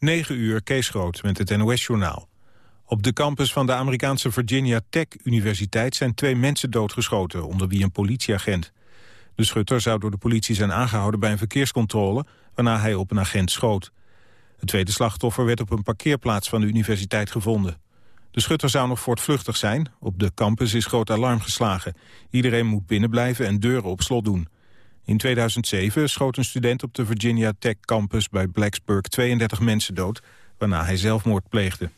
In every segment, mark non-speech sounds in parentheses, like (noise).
9 uur, Kees Groot met het NOS-journaal. Op de campus van de Amerikaanse Virginia Tech Universiteit... zijn twee mensen doodgeschoten, onder wie een politieagent. De schutter zou door de politie zijn aangehouden bij een verkeerscontrole... waarna hij op een agent schoot. Het tweede slachtoffer werd op een parkeerplaats van de universiteit gevonden. De schutter zou nog voortvluchtig zijn. Op de campus is groot alarm geslagen. Iedereen moet binnenblijven en deuren op slot doen. In 2007 schoot een student op de Virginia Tech campus bij Blacksburg 32 mensen dood, waarna hij zelfmoord pleegde.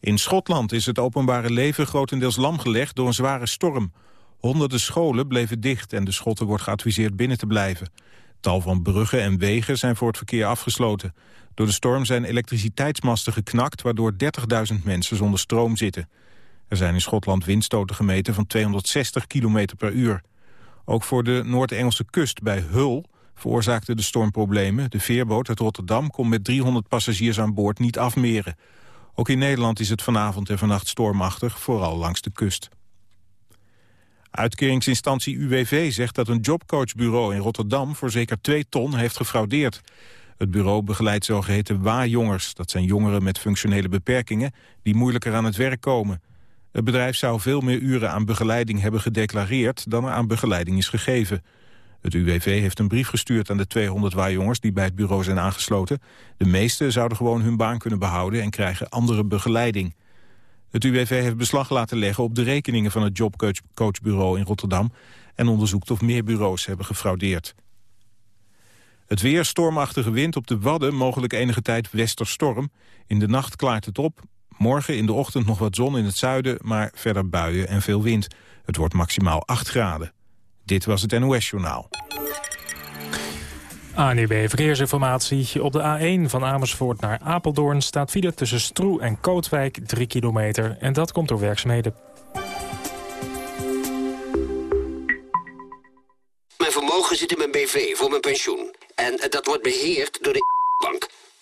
In Schotland is het openbare leven grotendeels lamgelegd door een zware storm. Honderden scholen bleven dicht en de Schotten wordt geadviseerd binnen te blijven. Tal van bruggen en wegen zijn voor het verkeer afgesloten. Door de storm zijn elektriciteitsmasten geknakt... waardoor 30.000 mensen zonder stroom zitten. Er zijn in Schotland windstoten gemeten van 260 km per uur. Ook voor de Noord-Engelse kust bij Hull veroorzaakte de storm problemen. De veerboot uit Rotterdam kon met 300 passagiers aan boord niet afmeren. Ook in Nederland is het vanavond en vannacht stormachtig, vooral langs de kust. Uitkeringsinstantie UWV zegt dat een jobcoachbureau in Rotterdam... voor zeker twee ton heeft gefraudeerd. Het bureau begeleidt zogeheten wa-jongers. Dat zijn jongeren met functionele beperkingen... die moeilijker aan het werk komen. Het bedrijf zou veel meer uren aan begeleiding hebben gedeclareerd... dan er aan begeleiding is gegeven. Het UWV heeft een brief gestuurd aan de 200 wa-jongens... die bij het bureau zijn aangesloten. De meeste zouden gewoon hun baan kunnen behouden... en krijgen andere begeleiding. Het UWV heeft beslag laten leggen op de rekeningen van het jobcoachbureau in Rotterdam... en onderzoekt of meer bureaus hebben gefraudeerd. Het weer, stormachtige wind op de Wadden, mogelijk enige tijd westerstorm. In de nacht klaart het op. Morgen in de ochtend nog wat zon in het zuiden, maar verder buien en veel wind. Het wordt maximaal 8 graden. Dit was het NOS Journaal. ANUB Verkeersinformatie. Op de A1 van Amersfoort naar Apeldoorn staat file tussen Stroe en Kootwijk 3 kilometer. En dat komt door werkzaamheden. Mijn vermogen zit in mijn BV voor mijn pensioen. En dat wordt beheerd door de bank.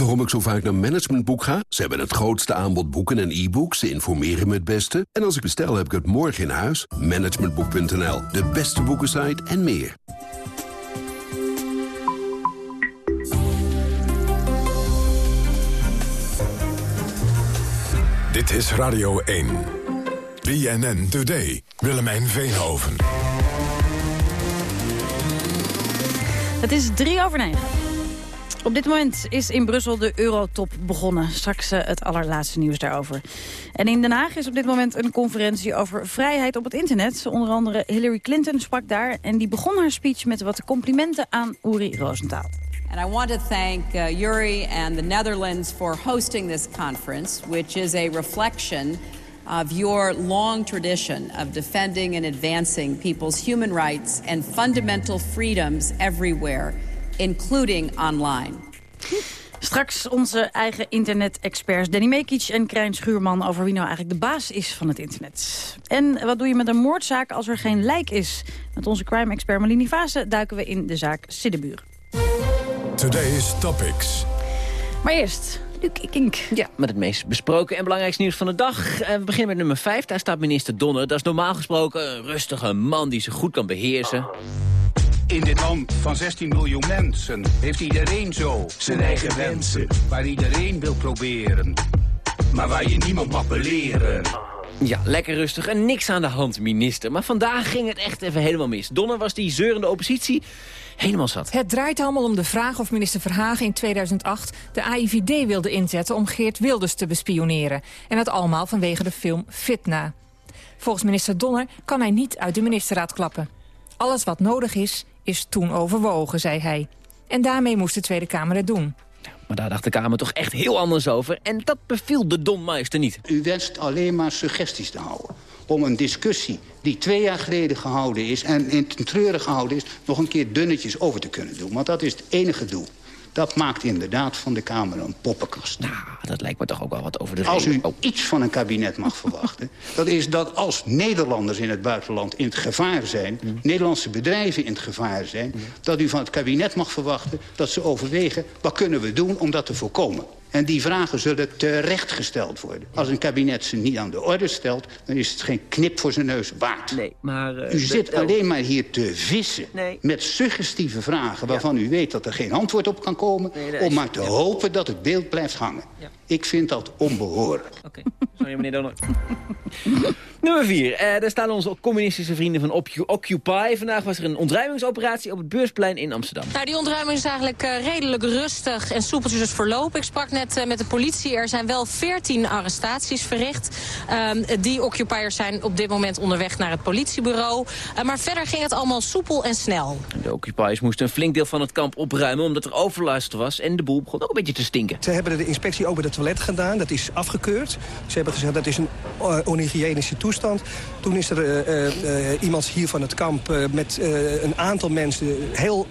Waarom ik zo vaak naar Managementboek ga? Ze hebben het grootste aanbod boeken en e-books. Ze informeren me het beste. En als ik bestel, heb ik het morgen in huis. Managementboek.nl, de beste boekensite en meer. Dit is Radio 1. BNN Today. Willemijn Veenhoven. Het is drie over negen. Op dit moment is in Brussel de Eurotop begonnen. Straks uh, het allerlaatste nieuws daarover. En in Den Haag is op dit moment een conferentie over vrijheid op het internet. Onder andere Hillary Clinton sprak daar. En die begon haar speech met wat complimenten aan Uri Rosenthal. And I want to thank uh, Yuri and the Netherlands for hosting this conference, which is a reflection of your long tradition of defending and advancing people's human rights and fundamental freedoms everywhere including online. Straks onze eigen internet-experts Danny Mekic en Krijn Schuurman... over wie nou eigenlijk de baas is van het internet. En wat doe je met een moordzaak als er geen lijk is? Met onze crime-expert Malini Vase duiken we in de zaak Siddebuur. Today's Topics. Maar eerst, Luc Kink. Ja, met het meest besproken en belangrijkste nieuws van de dag. Eh, we beginnen met nummer 5. Daar staat minister Donner. Dat is normaal gesproken een rustige man die zich goed kan beheersen. In dit land van 16 miljoen mensen heeft iedereen zo zijn eigen wensen. Waar iedereen wil proberen, maar waar je niemand mag beleren. Ja, lekker rustig en niks aan de hand, minister. Maar vandaag ging het echt even helemaal mis. Donner was die zeurende oppositie helemaal zat. Het draait allemaal om de vraag of minister Verhagen in 2008... de AIVD wilde inzetten om Geert Wilders te bespioneren. En dat allemaal vanwege de film Fitna. Volgens minister Donner kan hij niet uit de ministerraad klappen. Alles wat nodig is, is toen overwogen, zei hij. En daarmee moest de Tweede Kamer het doen. Maar daar dacht de Kamer toch echt heel anders over. En dat beviel de Donmeister niet. U wenst alleen maar suggesties te houden. Om een discussie die twee jaar geleden gehouden is... en in ten treuren gehouden is, nog een keer dunnetjes over te kunnen doen. Want dat is het enige doel. Dat maakt inderdaad van de Kamer een poppenkast. Nou, dat lijkt me toch ook wel wat over de Als u Oh. iets van een kabinet mag (laughs) verwachten... dat is dat als Nederlanders in het buitenland in het gevaar zijn... Mm. Nederlandse bedrijven in het gevaar zijn... dat u van het kabinet mag verwachten dat ze overwegen... wat kunnen we doen om dat te voorkomen. En die vragen zullen terecht gesteld worden. Als een kabinet ze niet aan de orde stelt... dan is het geen knip voor zijn neus waard. Nee, maar... eh, U zit alleen maar hier te vissen Nee. met suggestieve vragen... waarvan u weet dat er geen antwoord op kan komen... Nee, om maar te hopen dat het beeld blijft hangen. Ik vind dat onbehoorlijk. Oké, sorry meneer Donner. (laughs) Nummer 4. Eh daar staan onze communistische vrienden van Occupy. Vandaag was er een ontruimingsoperatie op het Beursplein in Amsterdam. Nou, die ontruiming is eigenlijk eh, redelijk rustig en soepeltjes is verlopen. Ik sprak net eh, met de politie. Er zijn wel 14 arrestaties verricht. Ehm, die occupiers zijn op dit moment onderweg naar het politiebureau. Eh, maar verder ging het allemaal soepel en snel. De Occupiers moesten een flink deel van het kamp opruimen... omdat er overlast was en de boel begon ook een beetje te stinken. Ze hebben de inspectie ook bij het toilet gedaan. Dat is afgekeurd. Ze hebben gezegd dat is een eh, onhygiënische toestand. Toen is er eh, eh, iemand hier van het kamp met een aantal mensen... heel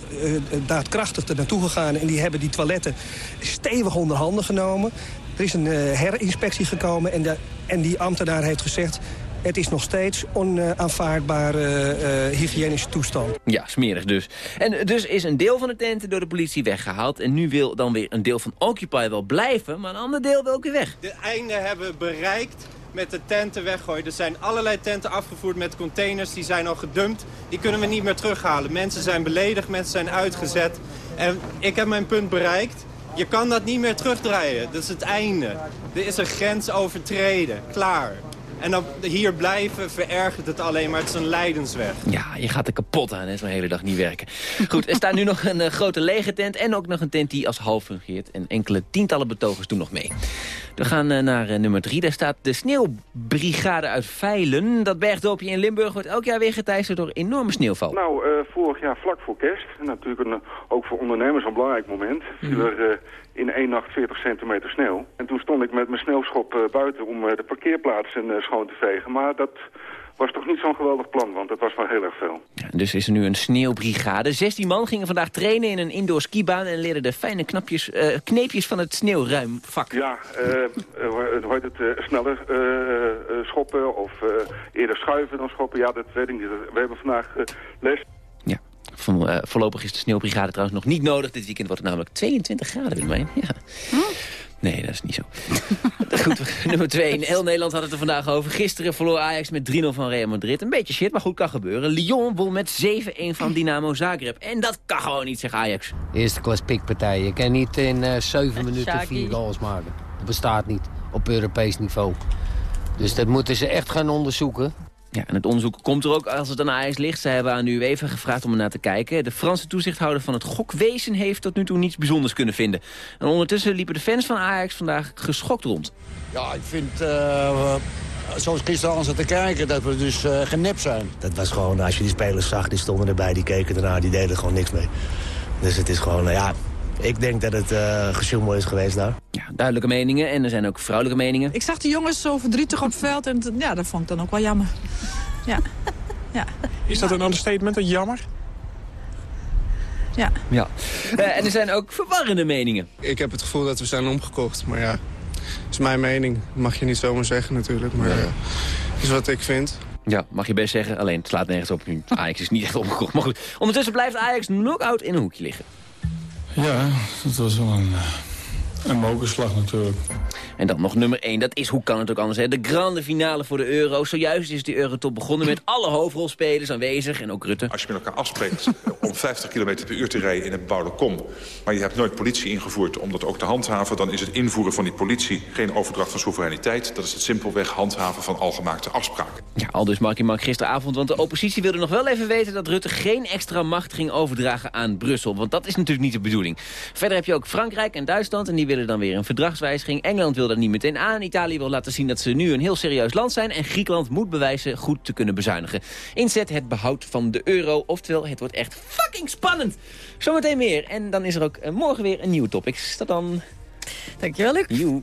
daadkrachtig er naartoe gegaan. En die hebben die toiletten stevig onder handen genomen. Er is een herinspectie gekomen en, de, en die ambtenaar heeft gezegd... het is nog steeds onaanvaardbare eh, hygiënische toestand. Ja, smerig dus. En dus is een deel van de tenten door de politie weggehaald... en nu wil dan weer een deel van Occupy wel blijven... maar een ander deel wil ook weer weg. De einde hebben we bereikt met de tenten weggooien. Er zijn allerlei tenten afgevoerd met containers, die zijn al gedumpt. Die kunnen we niet meer terughalen. Mensen zijn beledigd, mensen zijn uitgezet. En ik heb mijn punt bereikt. Je kan dat niet meer terugdraaien. Dat is het einde. Er is een grens overtreden. Klaar. En dan hier blijven verergert het alleen maar. Het is een lijdensweg. Ja, je gaat er kapot aan, hè, zo'n hele dag niet werken. Goed, er staat nu nog een eh, grote lege tent en ook nog een tent die als half fungeert. En enkele tientallen betogers doen nog mee. We gaan eh, naar eh, nummer drie. Daar staat de sneeuwbrigade uit Veilen. Dat bergdorpje in Limburg wordt elk jaar weer geteisterd door enorme sneeuwval. Nou, eh, vorig jaar vlak voor kerst, en natuurlijk een, ook voor ondernemers een belangrijk moment, viel er eh, in één nacht 40 centimeter sneeuw. En toen stond ik met mijn sneeuwschop eh, buiten om eh, de parkeerplaatsen eh, schoon te vegen. Maar dat was toch niet zo'n geweldig plan, want het was wel heel erg veel. Ja, dus is er nu een sneeuwbrigade. 16 man gingen vandaag trainen in een indoor skibaan... en leerden de fijne knapjes, eh, kneepjes van het sneeuwruimvak. Ja, hoe heet het, sneller schoppen of eerder schuiven dan schoppen. Ja, dat weet ik niet. We hebben vandaag les. Van, eh, voorlopig is de sneeuwbrigade trouwens nog niet nodig. Dit weekend wordt het namelijk 22 graden, Willemijn. Ja. Nee, dat is niet zo. (laughs) goed, nummer 2. In heel Nederland had het er vandaag over. Gisteren verloor Ajax met 3-0 van Real Madrid. Een beetje shit, maar goed, kan gebeuren. Lyon won met 7-1 van Dynamo Zagreb. En dat kan gewoon niet, zegt Ajax. Eerste klas pikpartij. Je kan niet in eh 7 minuten Shaki. vier goals maken. Dat bestaat niet op Europees niveau. Dus dat moeten ze echt gaan onderzoeken. Ja, en het onderzoek komt er ook als het aan Ajax ligt. Zij hebben aan de UEFA gevraagd om er naar te kijken. De Franse toezichthouder van het gokwezen heeft tot nu toe niets bijzonders kunnen vinden. En ondertussen liepen de fans van Ajax vandaag geschokt rond. Ja, ik vind, eh, zoals gisteren aan te kijken, dat we dus eh genept zijn. Dat was gewoon, als je die spelers zag, die stonden erbij, die keken ernaar, die deden gewoon niks mee. Dus het is gewoon, nou ja, ik denk dat het uh, gesjoemel is geweest daar. Ja, duidelijke meningen en er zijn ook vrouwelijke meningen. Ik zag de jongens zo verdrietig op het veld en ja, dat vond ik dan ook wel jammer. Ja. ja. Is dat een understatement, dat jammer? Ja. Ja. Eh, en er zijn ook verwarrende meningen. Ik heb het gevoel dat we zijn omgekocht, maar ja, dat is mijn mening. Dat mag je niet zomaar zeggen natuurlijk, maar eh, dat is wat ik vind. Ja, mag je best zeggen. Alleen het slaat nergens op. Ajax is niet echt omgekocht. Maar goed, ondertussen blijft Ajax knock-out in een hoekje liggen. Ja, dat was wel een, eh, een mokerslag natuurlijk. En dan nog nummer 1, dat is, hoe kan het ook anders, hè? de grande finale voor de Euro. Zojuist is de Eurotop begonnen met alle hoofdrolspelers aanwezig en ook Rutte. Als je met elkaar afspreekt om 50 km per uur te rijden in een bebouwde kom... maar je hebt nooit politie ingevoerd om dat ook te handhaven... dan is het invoeren van die politie geen overdracht van soevereiniteit. Dat is het simpelweg handhaven van algemaakte afspraken. Ja, al dus Markie Mark gisteravond, want de oppositie wilde nog wel even weten... dat Rutte geen extra macht ging overdragen aan Brussel. Want dat is natuurlijk niet de bedoeling. Verder heb je ook Frankrijk en Duitsland en die willen dan weer een verdragswijziging. Engeland wil dat niet meteen aan. Italië wil laten zien dat ze nu een heel serieus land zijn. En Griekenland moet bewijzen goed te kunnen bezuinigen. Inzet het behoud van de euro. Oftewel, het wordt echt fucking spannend. Zometeen meer. En dan is er ook eh, morgen weer een nieuwe topic. Tot dan. Dankjewel, Luc. Joe.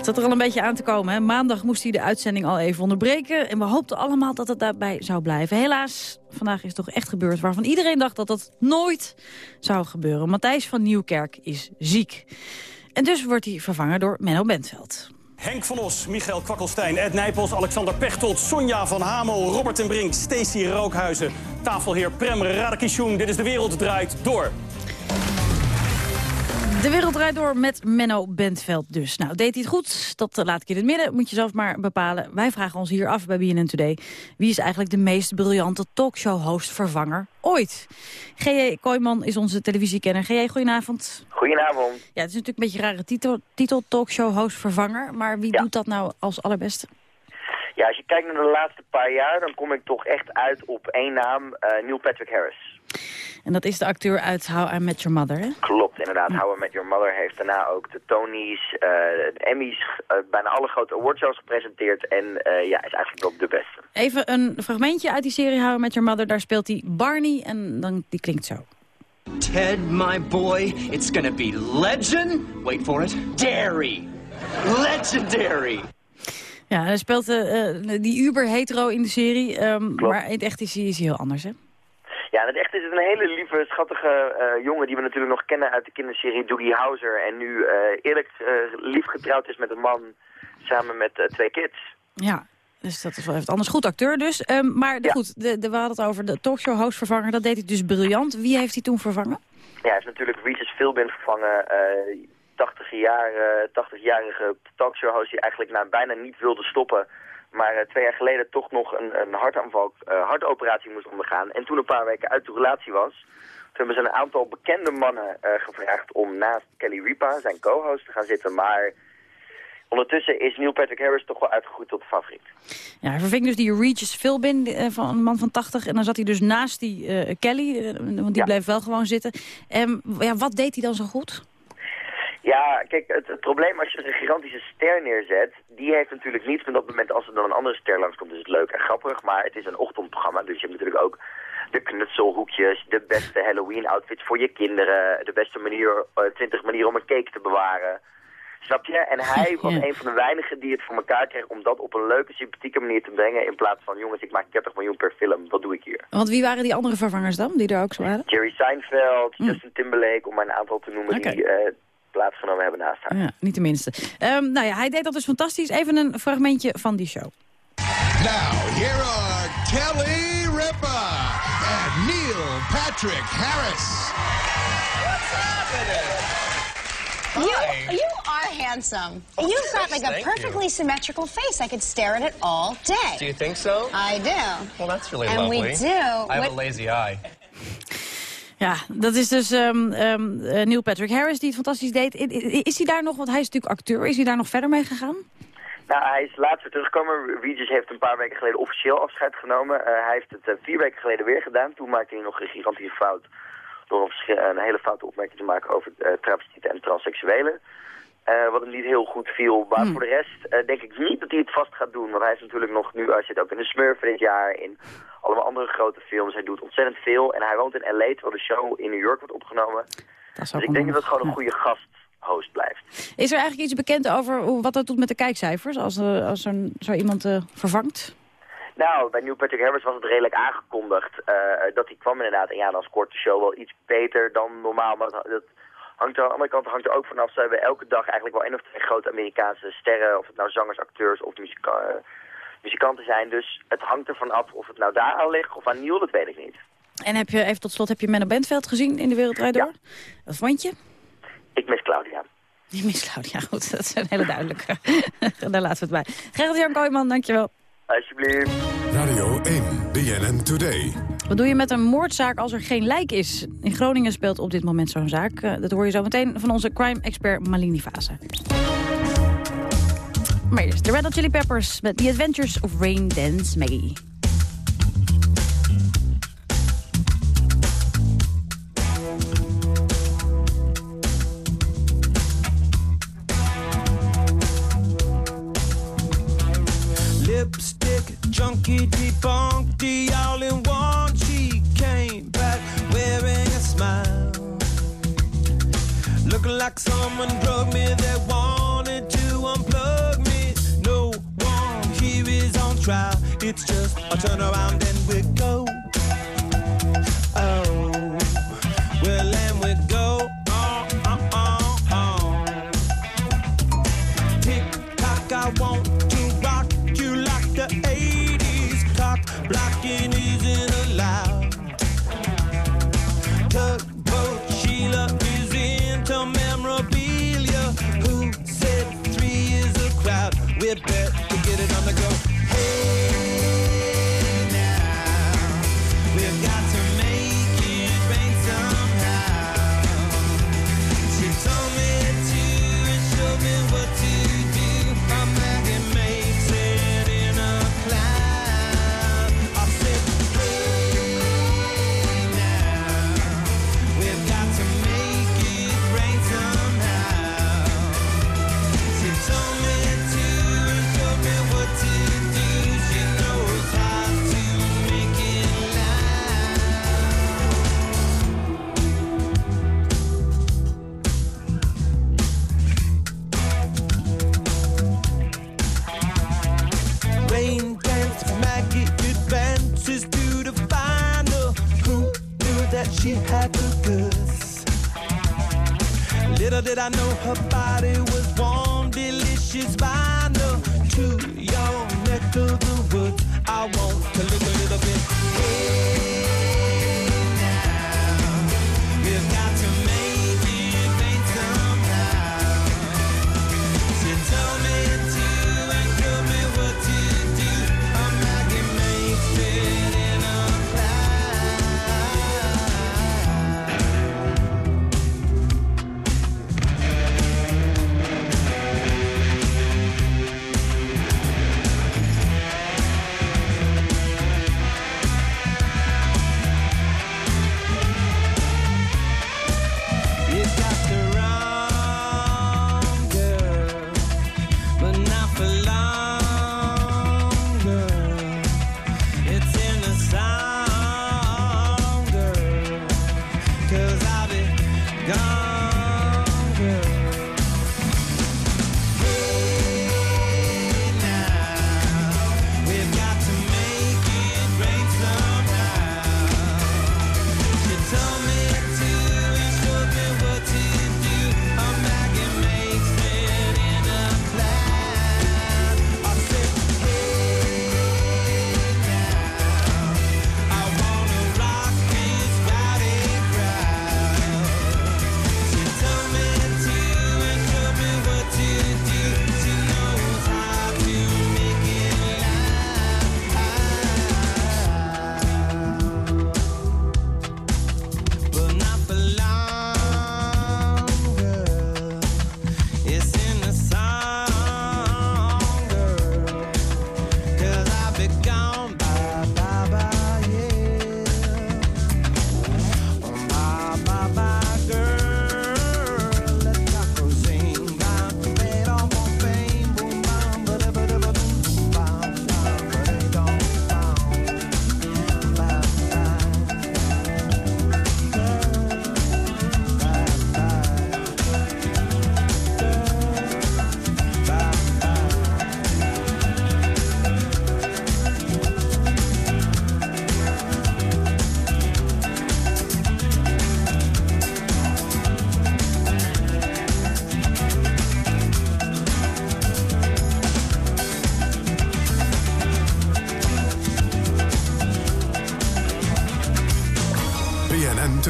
Het zat er al een beetje aan te komen. Hè? Maandag moest hij de uitzending al even onderbreken. En we hoopten allemaal dat het daarbij zou blijven. Helaas, vandaag is toch echt gebeurd waarvan iedereen dacht dat dat nooit zou gebeuren. Matthijs van Nieuwkerk is ziek. En dus wordt hij vervangen door Menno Bentveld. Henk van Os, Michael Kwakkelstein, Ed Nijpels, Alexander Pechtold... Sonja van Hamel, Robert en Brink, Stacy Rookhuizen... tafelheer Prem Radakishun. Dit is De Wereld Draait Door. De wereld draait door met Menno Bentveld dus. Nou, deed hij het goed? Dat eh, laat ik in het midden. Moet je zelf maar bepalen. Wij vragen ons hier af bij BNN Today. Wie is eigenlijk de meest briljante talkshow-host-vervanger ooit? G.J. Kooijman is onze televisiekenner. G.J., goedenavond. Goedenavond. Ja, het is natuurlijk een beetje een rare titel, titel talkshow-host-vervanger. Maar wie doet dat nou als allerbeste? Ja, als je kijkt naar de laatste paar jaar, dan kom ik toch echt uit op één naam, uh, Neil Patrick Harris. En dat is de acteur uit How I Met Your Mother, hè? Klopt, inderdaad. How I Met Your Mother heeft daarna ook de Tonys, uh, de Emmys, uh, bijna alle grote awardshows gepresenteerd. En uh, ja, is eigenlijk wel de beste. Even een fragmentje uit die serie How I Met Your Mother. Daar speelt hij Barney en dan, die klinkt zo. Ted, my boy, it's gonna be legend. Wait for it. Dairy. Legendary. Ja, hij speelt die uber-hetero in de serie. Um, maar in het echt is hij, is hij heel anders, hè? Ja, in het echt is het een hele lieve, schattige uh, jongen die we natuurlijk nog kennen uit de kinderserie Doogie Howser. En nu uh, eerlijk uh, lief getrouwd is met een man samen met twee kids. Ja, dus dat is wel even anders. Goed acteur dus. Um, maar de, ja. goed, de, de, we hadden het over de talkshow host vervangen. Dat deed hij dus briljant. Wie heeft hij toen vervangen? Ja, hij heeft natuurlijk Regis Philbin vervangen. 80 jaar, 80-jarige talkshow host die eigenlijk nou, bijna niet wilde stoppen maar uh, twee jaar geleden toch nog een, een hartaanval, uh, hartoperatie moest ondergaan. En toen een paar weken uit de relatie was, toen hebben ze een aantal bekende mannen uh, gevraagd om naast Kelly Ripa, zijn co-host, te gaan zitten. Maar ondertussen is Neil Patrick Harris toch wel uitgegroeid tot favoriet. Ja, hij verving dus die Regis Philbin van een man van 80. En dan zat hij dus naast die Kelly, want die ja. bleef wel gewoon zitten. En ja, wat deed hij dan zo goed? Ja, kijk, het, het, probleem als je een gigantische ster neerzet, die heeft natuurlijk niets met op het moment als er dan een andere ster langskomt, is het leuk en grappig, maar het is een ochtendprogramma, dus je hebt natuurlijk ook de knutselhoekjes, de beste Halloween-outfits voor je kinderen, de beste manier, uh, 20 manieren om een cake te bewaren. Snap je? En hij (laughs) was ja. een van de weinigen die het voor elkaar kreeg om dat op een leuke, sympathieke manier te brengen. In plaats van, jongens, ik maak 30 miljoen per film, wat doe ik hier? Want wie waren die andere vervangers dan, die er ook zo waren? Jerry Seinfeld, mm. Justin Timberlake, om maar een aantal te noemen okay. die... Uh, plaatsgenomen hebben naast haar. Ja, niet de minste. Um, nou ja, hij deed dat dus fantastisch. Even een fragmentje van die show. Now, here are Kelly Ripa and Neil Patrick Harris. What's happening? You, you are handsome. Oh, You've got like a perfectly you. symmetrical face. I could stare at it all day. Do you think so? I do. Well, that's really and lovely. And we do. I have a lazy eye. Ja, dat is dus um, Neil Patrick Harris die het fantastisch deed. Is hij daar nog, want hij is natuurlijk acteur, is hij daar nog verder mee gegaan? Nou, hij is laatst weer teruggekomen. Regis heeft een paar weken geleden officieel afscheid genomen. Uh, hij heeft het uh, vier weken geleden weer gedaan. Toen maakte hij nog een gigantische fout door een, een hele foute opmerking te maken over uh, travestieten en transseksuelen. Uh, wat hem niet heel goed viel. Maar hmm. voor de rest uh, denk ik niet dat hij het vast gaat doen. Want hij is natuurlijk nog nu, hij zit ook in de Smurf dit jaar, in allemaal andere grote films. Hij doet ontzettend veel. En hij woont in L.A. terwijl de show in New York wordt opgenomen. Dus ik denk dat het gewoon een goede gasthost blijft. Is er eigenlijk iets bekend over wat dat doet met de kijkcijfers als, uh, als er zo iemand vervangt? Nou, bij Neil Patrick Harris was het redelijk aangekondigd dat hij kwam inderdaad. En ja, dan scoort de show wel iets beter dan normaal. Maar dat hangt er, aan de andere kant hangt er ook vanaf. Ze hebben elke dag eigenlijk wel één of twee grote Amerikaanse sterren. Of het nou zangers, acteurs of muzika muzikanten zijn. Dus het hangt ervan af of het nou daar aan ligt of aan Neil, dat weet ik niet. En heb je, even tot slot, heb je Menno Bentveld gezien in de Wereldrijd door? Ja. Wat vond je? Ik mis Claudia. Je mis Claudia, (laughs) goed. Dat is een hele duidelijke. (laughs) Daar laten we het bij. Gerrit-Jan Kooijman, dankjewel. Alsjeblieft. Radio 1, BNN Today. Wat doe je met een moordzaak als er geen lijk is? In Groningen speelt op dit moment zo'n zaak. Uh, dat hoor je zo meteen van onze crime-expert Malini Vase. Maar eerst de Red Hot Chili Peppers met The Adventures of Rain Dance Maggie. Lipstick, junkie, debunked, all in one. like someone drug me they wanted to unplug me. No one here is on trial. It's just a turnaround and we're it I know her body was warm, delicious vinyl.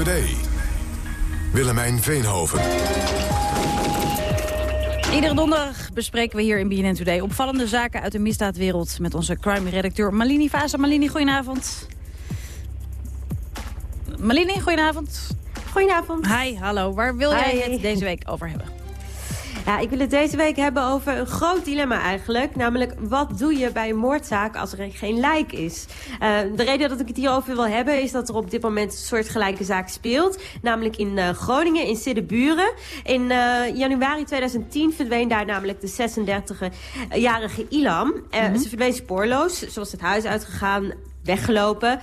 Today. Willemijn Veenhoven. Iedere donderdag bespreken we hier in BNN Today opvallende zaken uit de misdaadwereld met onze crime-redacteur Malini Vaza. Malini, goedenavond. Malini, goedenavond. Goedenavond. Hi, hallo. Waar wil jij het deze week over hebben? Ja, ik wil het deze week hebben over een groot dilemma eigenlijk. Namelijk, wat doe je bij een moordzaak als er geen lijk is? Eh, de reden dat ik het hierover wil hebben... is dat er op dit moment een soortgelijke zaak speelt. Namelijk in eh, Groningen, in Siddeburen. In eh, januari 2010 verdween daar namelijk de 36-jarige Ilam. Eh, Ze verdween spoorloos. Ze was het huis uitgegaan, weggelopen.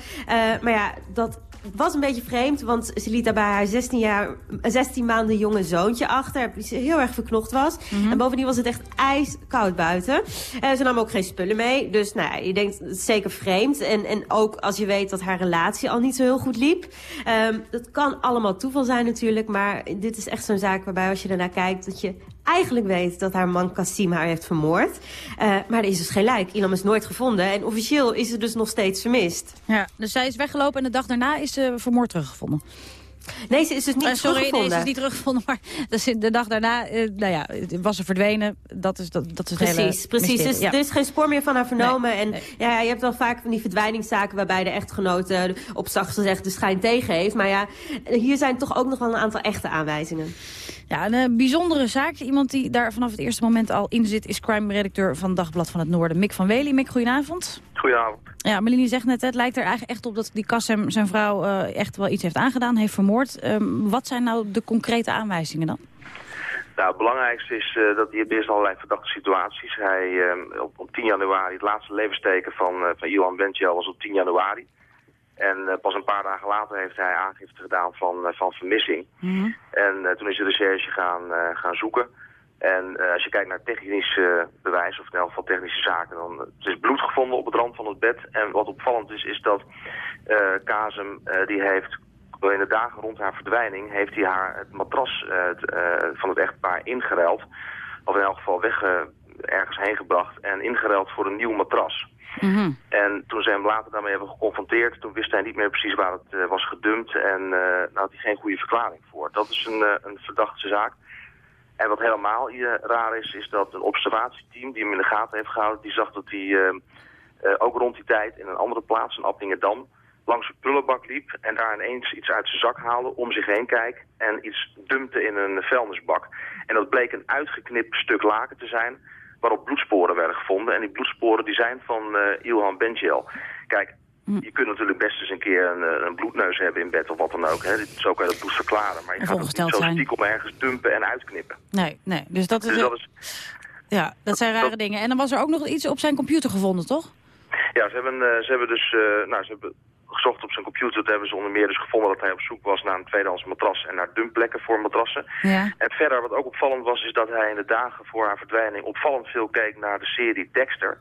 Maar ja, dat was een beetje vreemd, want ze liet daarbij haar 16, jaar, 16 maanden jonge zoontje achter, die heel erg verknocht was. En bovendien was het echt ijskoud buiten. Eh, ze nam ook geen spullen mee, dus nou, ja, je denkt, het is zeker vreemd. En, en ook als je weet dat haar relatie al niet zo heel goed liep. Ehm, dat kan allemaal toeval zijn natuurlijk, maar dit is echt zo'n zaak waarbij als je ernaar kijkt, dat je eigenlijk weet dat haar man Kassim haar heeft vermoord. Uh, maar er is dus geen lijk. Ilham is nooit gevonden. En officieel is ze dus nog steeds vermist. Ja, dus zij is weggelopen en de dag daarna is ze vermoord teruggevonden. Nee, ze is dus niet uh, sorry, teruggevonden. Nee, ze is niet teruggevonden, maar dus de dag daarna uh, nou ja, was ze verdwenen. Dat is, dat, dat is precies, hele Precies, dus, ja. er is geen spoor meer van haar vernomen. Nee, en nee. Ja, je hebt wel vaak van die verdwijningszaken... waarbij de echtgenote op zacht gezegd de schijn tegen heeft. Maar ja, hier zijn toch ook nog wel een aantal echte aanwijzingen. Ja, een uh, bijzondere zaak. Iemand die daar vanaf het eerste moment al in zit... is crime-redacteur van Dagblad van het Noorden, Mick van Wely. Mick, goedenavond. Goedenavond. Ja, Melanie zegt net, het lijkt er eigenlijk echt op dat die Kassem zijn vrouw uh, echt wel iets heeft aangedaan, heeft vermoord. Um, wat zijn nou de concrete aanwijzingen dan? Nou, het belangrijkste is uh, dat hij eerst allerlei verdachte situaties. Hij, uh, op, op 10 januari, het laatste levensteken van, uh, van Johan Bentjel was op 10 januari. En uh, pas een paar dagen later heeft hij aangifte gedaan van, uh, van vermissing. Mm -hmm. En uh, toen is de recherche gaan, gaan zoeken. En als je kijkt naar technisch bewijs, of in elk geval technische zaken, dan er is bloed gevonden op het rand van het bed. En wat opvallend is, is dat Kazem, die heeft in de dagen rond haar verdwijning, heeft hij haar het matras van het echtpaar ingeruild. Of in elk geval weg ergens heen gebracht en ingeruild voor een nieuw matras. Mm -hmm. En toen ze hem later daarmee hebben geconfronteerd, toen wist hij niet meer precies waar het uh, was gedumpt en uh, daar had hij geen goede verklaring voor. Dat is een, uh, een verdachte zaak. En wat helemaal raar is, is dat een observatieteam die hem in de gaten heeft gehouden, die zag dat hij ook rond die tijd in een andere plaats, in Appingedam, langs een prullenbak liep en daar ineens iets uit zijn zak haalde, om zich heen kijkt en iets dumpte in een vuilnisbak. En dat bleek een uitgeknipt stuk laken te zijn waarop bloedsporen werden gevonden. En die bloedsporen die zijn van uh, Ilhan Bentjel. Kijk, je kunt natuurlijk best eens een keer een, een, bloedneus hebben in bed of wat dan ook. Hè. Zo kan je dat bloed verklaren. Maar je gaat het niet zo stiekem ergens dumpen en uitknippen. Nee, nee. Dus dat is... Dus dat is ja, dat zijn rare dat... dingen. En dan was er ook nog iets op zijn computer gevonden, toch? Ja, ze hebben, uh, ze hebben dus... Nou, ze hebben gezocht op zijn computer. Toen hebben ze onder meer dus gevonden dat hij op zoek was naar een tweedehands matras en naar dumpplekken voor matrassen. Ja. En verder, wat ook opvallend was, is dat hij in de dagen voor haar verdwijning opvallend veel keek naar de serie Dexter.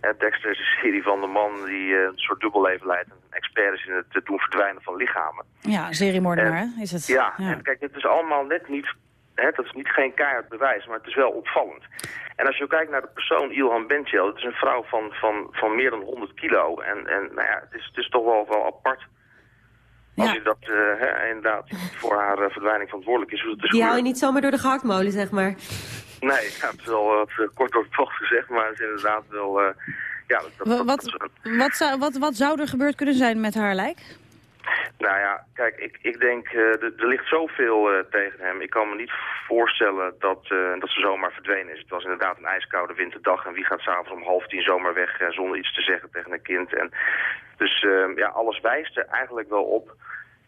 En Dexter is een serie van de man die uh, een soort dubbelleven leidt en een expert is in het doen verdwijnen van lichamen. Ja, seriemoordenaar, is het? Ja, ja, en kijk, dit is allemaal net niet Hè, dat is niet geen keihard bewijs, maar het is wel opvallend. En als je kijkt naar de persoon Ilhan Bentjel, het is een vrouw van, van, van meer dan 100 kilo. En, en nou ja, het is, het is toch wel, wel apart als ja. je dat uh, hè, inderdaad voor haar uh, verdwijning verantwoordelijk is. Dus Die hou je niet zomaar door de gehaktmolen, zeg maar. Nee, ja, het is wel wat uh, kort door de bocht gezegd, maar het is inderdaad wel... ja, dat, wat, wat, wat, zou, wat, wat zou er gebeurd kunnen zijn met haar lijk? Nou ja, kijk, ik, ik denk, uh, er, ligt zoveel uh, tegen hem. Ik kan me niet voorstellen dat, uh, dat ze zomaar verdwenen is. Het was inderdaad een ijskoude winterdag en wie gaat s'avonds om half tien zomaar weg zonder iets te zeggen tegen een kind. En dus ja, alles wijst er eigenlijk wel op.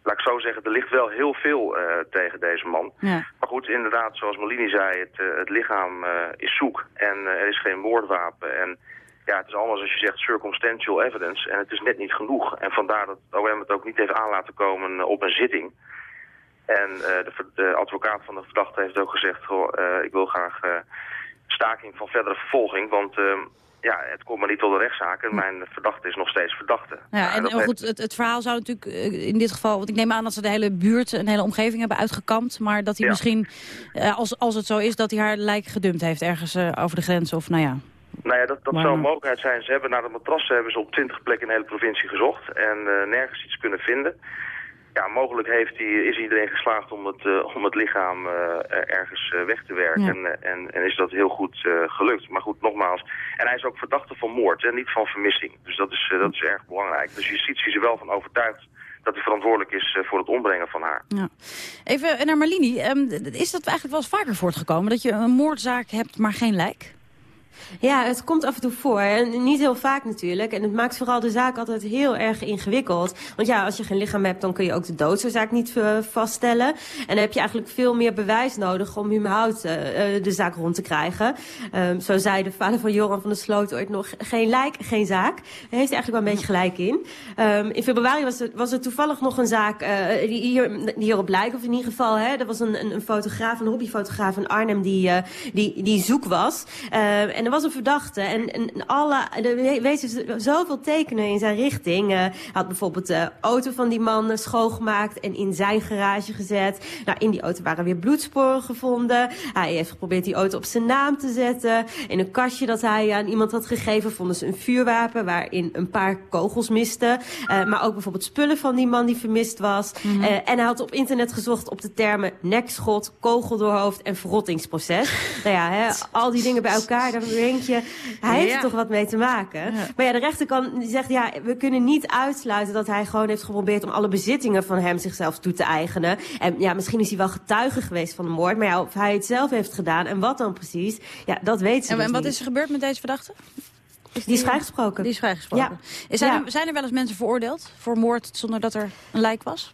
Laat ik zo zeggen, er ligt wel heel veel tegen deze man. Ja. Maar goed, inderdaad, zoals Molini zei, het, het lichaam is zoek en er is geen moordwapen. En ja, het is allemaal zoals je zegt circumstantial evidence en het is net niet genoeg. En vandaar dat het OM het ook niet heeft aan laten komen op een zitting. En uh, de, de, advocaat van de verdachte heeft ook gezegd, goh, uh, ik wil graag uh, staking van verdere vervolging, want ehm, ja, het komt maar niet tot de rechtszaak en mijn verdachte is nog steeds verdachte. Ja, en, en goed, het, het, verhaal zou natuurlijk in dit geval, want ik neem aan dat ze de hele buurt, een hele omgeving hebben uitgekampt, maar dat hij ja. misschien, als, als het zo is, dat hij haar lijk gedumpt heeft ergens over de grens of nou ja... Nou ja, dat, dat Maar- zou een mogelijkheid zijn. Ze hebben naar de matrassen hebben ze op twintig plekken in de hele provincie gezocht en eh, nergens iets kunnen vinden. Ja, mogelijk heeft hij, is iedereen geslaagd om het, eh, om het lichaam eh, ergens weg te werken. Ja. En, en, en is dat heel goed gelukt. Maar goed, nogmaals. En hij is ook verdachte van moord en niet van vermissing. Dus dat is, dat is erg belangrijk. Dus justitie is er wel van overtuigd dat hij verantwoordelijk is voor het ombrengen van haar. Ja. Even naar Marlini. Ehm, is dat eigenlijk wel eens vaker voortgekomen? Dat je een moordzaak hebt, maar geen lijk? Ja, het komt af en toe voor. En niet heel vaak natuurlijk. En het maakt vooral de zaak altijd heel erg ingewikkeld. Want ja, als je geen lichaam hebt, dan kun je ook de doodsoorzaak niet uh, vaststellen. En dan heb je eigenlijk veel meer bewijs nodig om überhaupt uh, de zaak rond te krijgen. Um, zo zei de vader van Joran van der Sloot ooit nog, geen lijk, geen zaak. Daar heeft hij eigenlijk wel een beetje gelijk in. Um, in februari was er, was er toevallig nog een zaak die, hier, die hierop lijkt. Of in ieder geval, hè, er was een, een, fotograaf, een hobbyfotograaf in Arnhem die, die, die zoek was. Uh, en er was een verdachte en, en alle, er wezen zoveel tekenen in zijn richting. Uh, hij had bijvoorbeeld de auto van die man uh, schoongemaakt en in zijn garage gezet. Nou, in die auto waren weer bloedsporen gevonden. Hij heeft geprobeerd die auto op zijn naam te zetten. In een kastje dat hij aan iemand had gegeven vonden ze een vuurwapen waarin een paar kogels misten. Uh, maar ook bijvoorbeeld spullen van die man die vermist was. Mm -hmm. uh, en hij had op internet gezocht op de termen nekschot, kogeldoorhoofd en verrottingsproces. nou ja, hè, al die dingen bij elkaar, dan hij heeft Ja. er toch wat mee te maken. Ja. Maar ja, de rechterkant die zegt, ja, we kunnen niet uitsluiten dat hij gewoon heeft geprobeerd om alle bezittingen van hem zichzelf toe te eigenen. En ja, misschien is hij wel getuige geweest van de moord, maar ja, of hij het zelf heeft gedaan en wat dan precies, ja, dat weet ze En, dus en wat niet. is er gebeurd met deze verdachte? Die is vrijgesproken. Die is vrijgesproken. Is- Zijn, Ja. er, zijn er wel eens mensen veroordeeld voor moord zonder dat er een lijk was?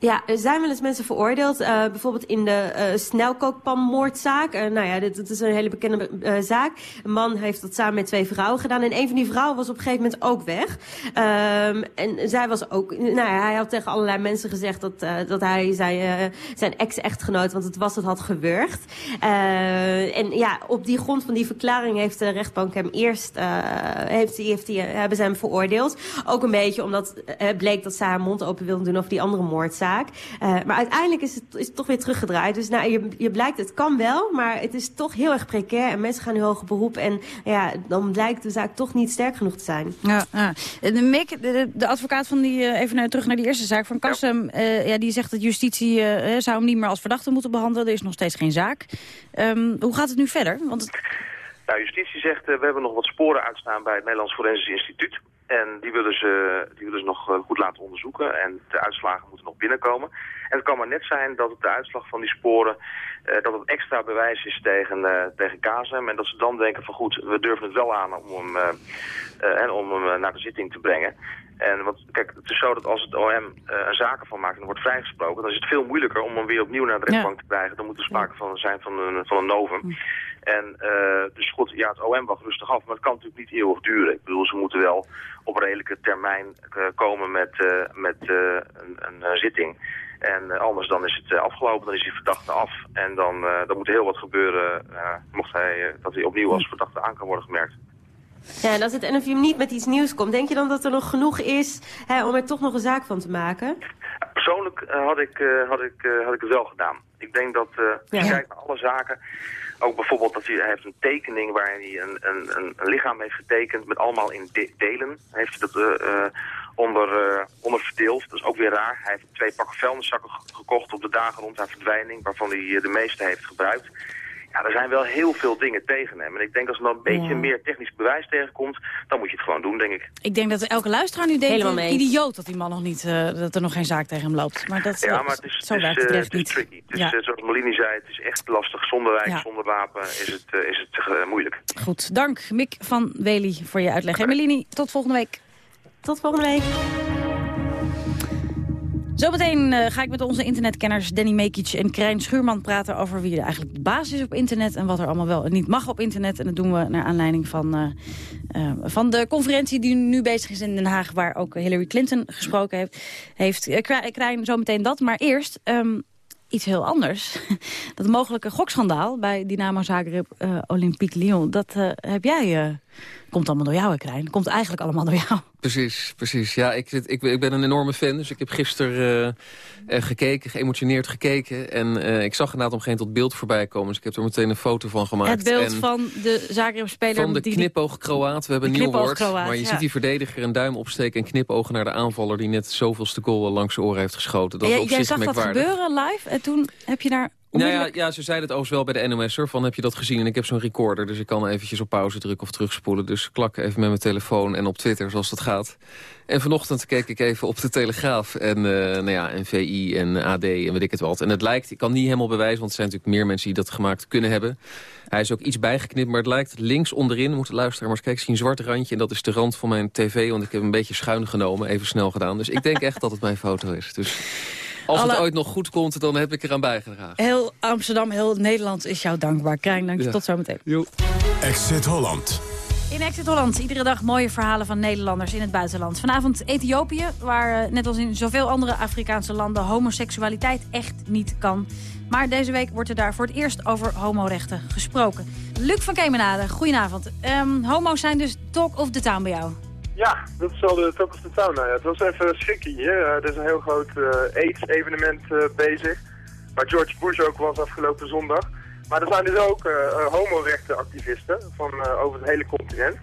Ja, er zijn wel eens mensen veroordeeld. eh, bijvoorbeeld in de eh snelkookpanmoordzaak. Eh, nou ja, dit is een hele bekende zaak. Een man heeft dat samen met twee vrouwen gedaan. En een van die vrouwen was op een gegeven moment ook weg. Ehm, en zij was ook... Nou ja, hij had tegen allerlei mensen gezegd dat, dat hij zijn, zijn ex-echtgenoot... want het was het had gewurgd. Eh, en ja, op die grond van die verklaring heeft de rechtbank hem eerst... heeft, heeft die, hebben ze hem veroordeeld. Ook een beetje omdat het bleek dat zij haar mond open wilde doen over die andere moordzaak. Eh, maar uiteindelijk is het, is het toch weer teruggedraaid. Dus nou, je, je blijkt, het kan wel, maar het is toch heel erg precair. En mensen gaan nu hoger beroep. En ja, dan blijkt de zaak toch niet sterk genoeg te zijn. Ja, ja. De, Mick, de, de- advocaat van die, eh, even naar, terug naar die eerste zaak van Kassem, eh, ja, die zegt dat justitie eh, eh, zou hem niet meer als verdachte moeten behandelen. Er is nog steeds geen zaak. Ehm, hoe gaat het nu verder? Want het- Nou, justitie zegt, eh, we hebben nog wat sporen uitstaan bij het Nederlands Forensisch Instituut. En die willen ze, die willen ze nog eh, goed laten onderzoeken. En de uitslagen moeten nog binnenkomen. En het kan maar net zijn dat de uitslag van die sporen... eh, dat het extra bewijs is tegen, eh tegen KSM. En dat ze dan denken van goed, we durven het wel aan om hem, en om hem naar de zitting te brengen. En want, kijk, het is zo dat als het OM eh, er zaken van maakt en wordt vrijgesproken... dan is het veel moeilijker om hem weer opnieuw naar de Ja. rechtbank te krijgen. Dan moet er sprake van zijn van een, van een novum. En eh, dus goed, ja, het OM wacht rustig af, maar het kan natuurlijk niet eeuwig duren. Ik bedoel, ze moeten wel op redelijke termijn eh, komen met, eh, met eh, een, een eh, zitting. En eh, anders dan is het eh, afgelopen, dan is die verdachte af. En dan, eh, dan moet er heel wat gebeuren, eh, mocht hij, eh, dat hij opnieuw als verdachte aan kan worden gemerkt. Ja, en als het NFM niet met iets nieuws komt, denk je dan dat er nog genoeg is hè, om er toch nog een zaak van te maken? Persoonlijk eh, had, ik, eh, had, ik, eh, had ik het wel gedaan. Ik denk dat, als je kijkt naar alle zaken, ook bijvoorbeeld dat hij, hij heeft een tekening waarin hij een, een, een, lichaam heeft getekend met allemaal in de- delen. Heeft hij dat onder, onder verdeeld. Dat is ook weer raar. Hij heeft twee pakken vuilniszakken ge- gekocht op de dagen rond haar verdwijning, waarvan hij de meeste heeft gebruikt. Ja, er zijn wel heel veel dingen tegen hem. En ik denk als er dan een beetje Ja. meer technisch bewijs tegenkomt, dan moet je het gewoon doen, denk ik. ik denk dat elke luisteraar nu denkt, Helemaal mee eens. idioot dat die man nog niet, eh, dat er nog geen zaak tegen hem loopt. Maar dat, Ja, maar het is, zo het is, werkt het eh, recht het is niet. tricky. Het is, Ja. eh, zoals Molini zei, het is echt lastig. Zonder wijk, Ja. zonder wapen is het, eh, is het eh, moeilijk. Goed, dank Mick van Wely voor je uitleg. Emelini, tot volgende week. Tot volgende week. Zometeen eh, ga ik met onze internetkenners Danny Mekic en Krijn Schuurman praten over wie er eigenlijk de baas is op internet en wat er allemaal wel en niet mag op internet. En dat doen we naar aanleiding van, eh, eh, van de conferentie die nu bezig is in Den Haag, waar ook Hillary Clinton gesproken heeft. heeft Krijn- zometeen dat, maar eerst ehm, iets heel anders. (laughs) Dat mogelijke gokschandaal bij Dynamo Zagreb Olympique Lyon, dat heb jij, komt allemaal door jou, Krijn. Komt eigenlijk allemaal door jou. Precies, precies. Ja, ik, zit, ik, ben- ik ben een enorme fan, dus ik heb gisteren eh, eh, gekeken, geëmotioneerd gekeken. En eh, ik zag inderdaad om geen tot beeld voorbij komen, dus ik heb er meteen een foto van gemaakt. Het beeld En van de Zagreb-speler... van de die- knipoog Kroaat. We hebben een nieuw woord. knipoog-Kroaat, Maar je ja. ziet die verdediger een duim opsteken en knipogen naar de aanvaller... die net zoveelste goal langs zijn oren heeft geschoten. Dat is op jij zich zag dat gebeuren live en toen heb je daar Nou ja, ja, ze zeiden het overigens wel bij de NOS. Van heb je dat gezien? En ik heb zo'n recorder, dus ik kan eventjes op pauze drukken of terugspoelen. Dus klak even met mijn telefoon en op Twitter, zoals dat gaat. En vanochtend keek ik even op de Telegraaf en, eh nou ja, en VI en AD en weet ik het wat. En het lijkt, ik kan niet helemaal bewijzen, want er zijn natuurlijk meer mensen die dat gemaakt kunnen hebben. Hij is ook iets bijgeknipt, maar het lijkt links onderin, moet de luisteraar maar eens kijken, zie een zwart randje. En dat is de rand van mijn tv, want ik heb een beetje schuin genomen, even snel gedaan. Dus ik denk echt dat het mijn foto is. Dus als het ooit nog goed komt, dan heb ik eraan bijgedragen. Heel Amsterdam, heel Nederland is jou dankbaar. Krijn, dank je. Ja. Tot zometeen. Jo. Exit Holland. In Exit Holland, iedere dag mooie verhalen van Nederlanders in het buitenland. Vanavond Ethiopië, waar eh, net als in zoveel andere Afrikaanse landen... homoseksualiteit echt niet kan. Maar deze week wordt er daar voor het eerst over homorechten gesproken. Luc van Kemenade, goedenavond. Ehm, homo's zijn dus talk of the town bij jou. Ja, dat is wel de Talk of the Town. Nou ja, het was even schrikken hier. Eh, er is een heel groot eh, AIDS-evenement eh, bezig. Waar George Bush ook was afgelopen zondag. Maar er zijn dus ook eh, eh, homorechtenactivisten van eh, over het hele continent.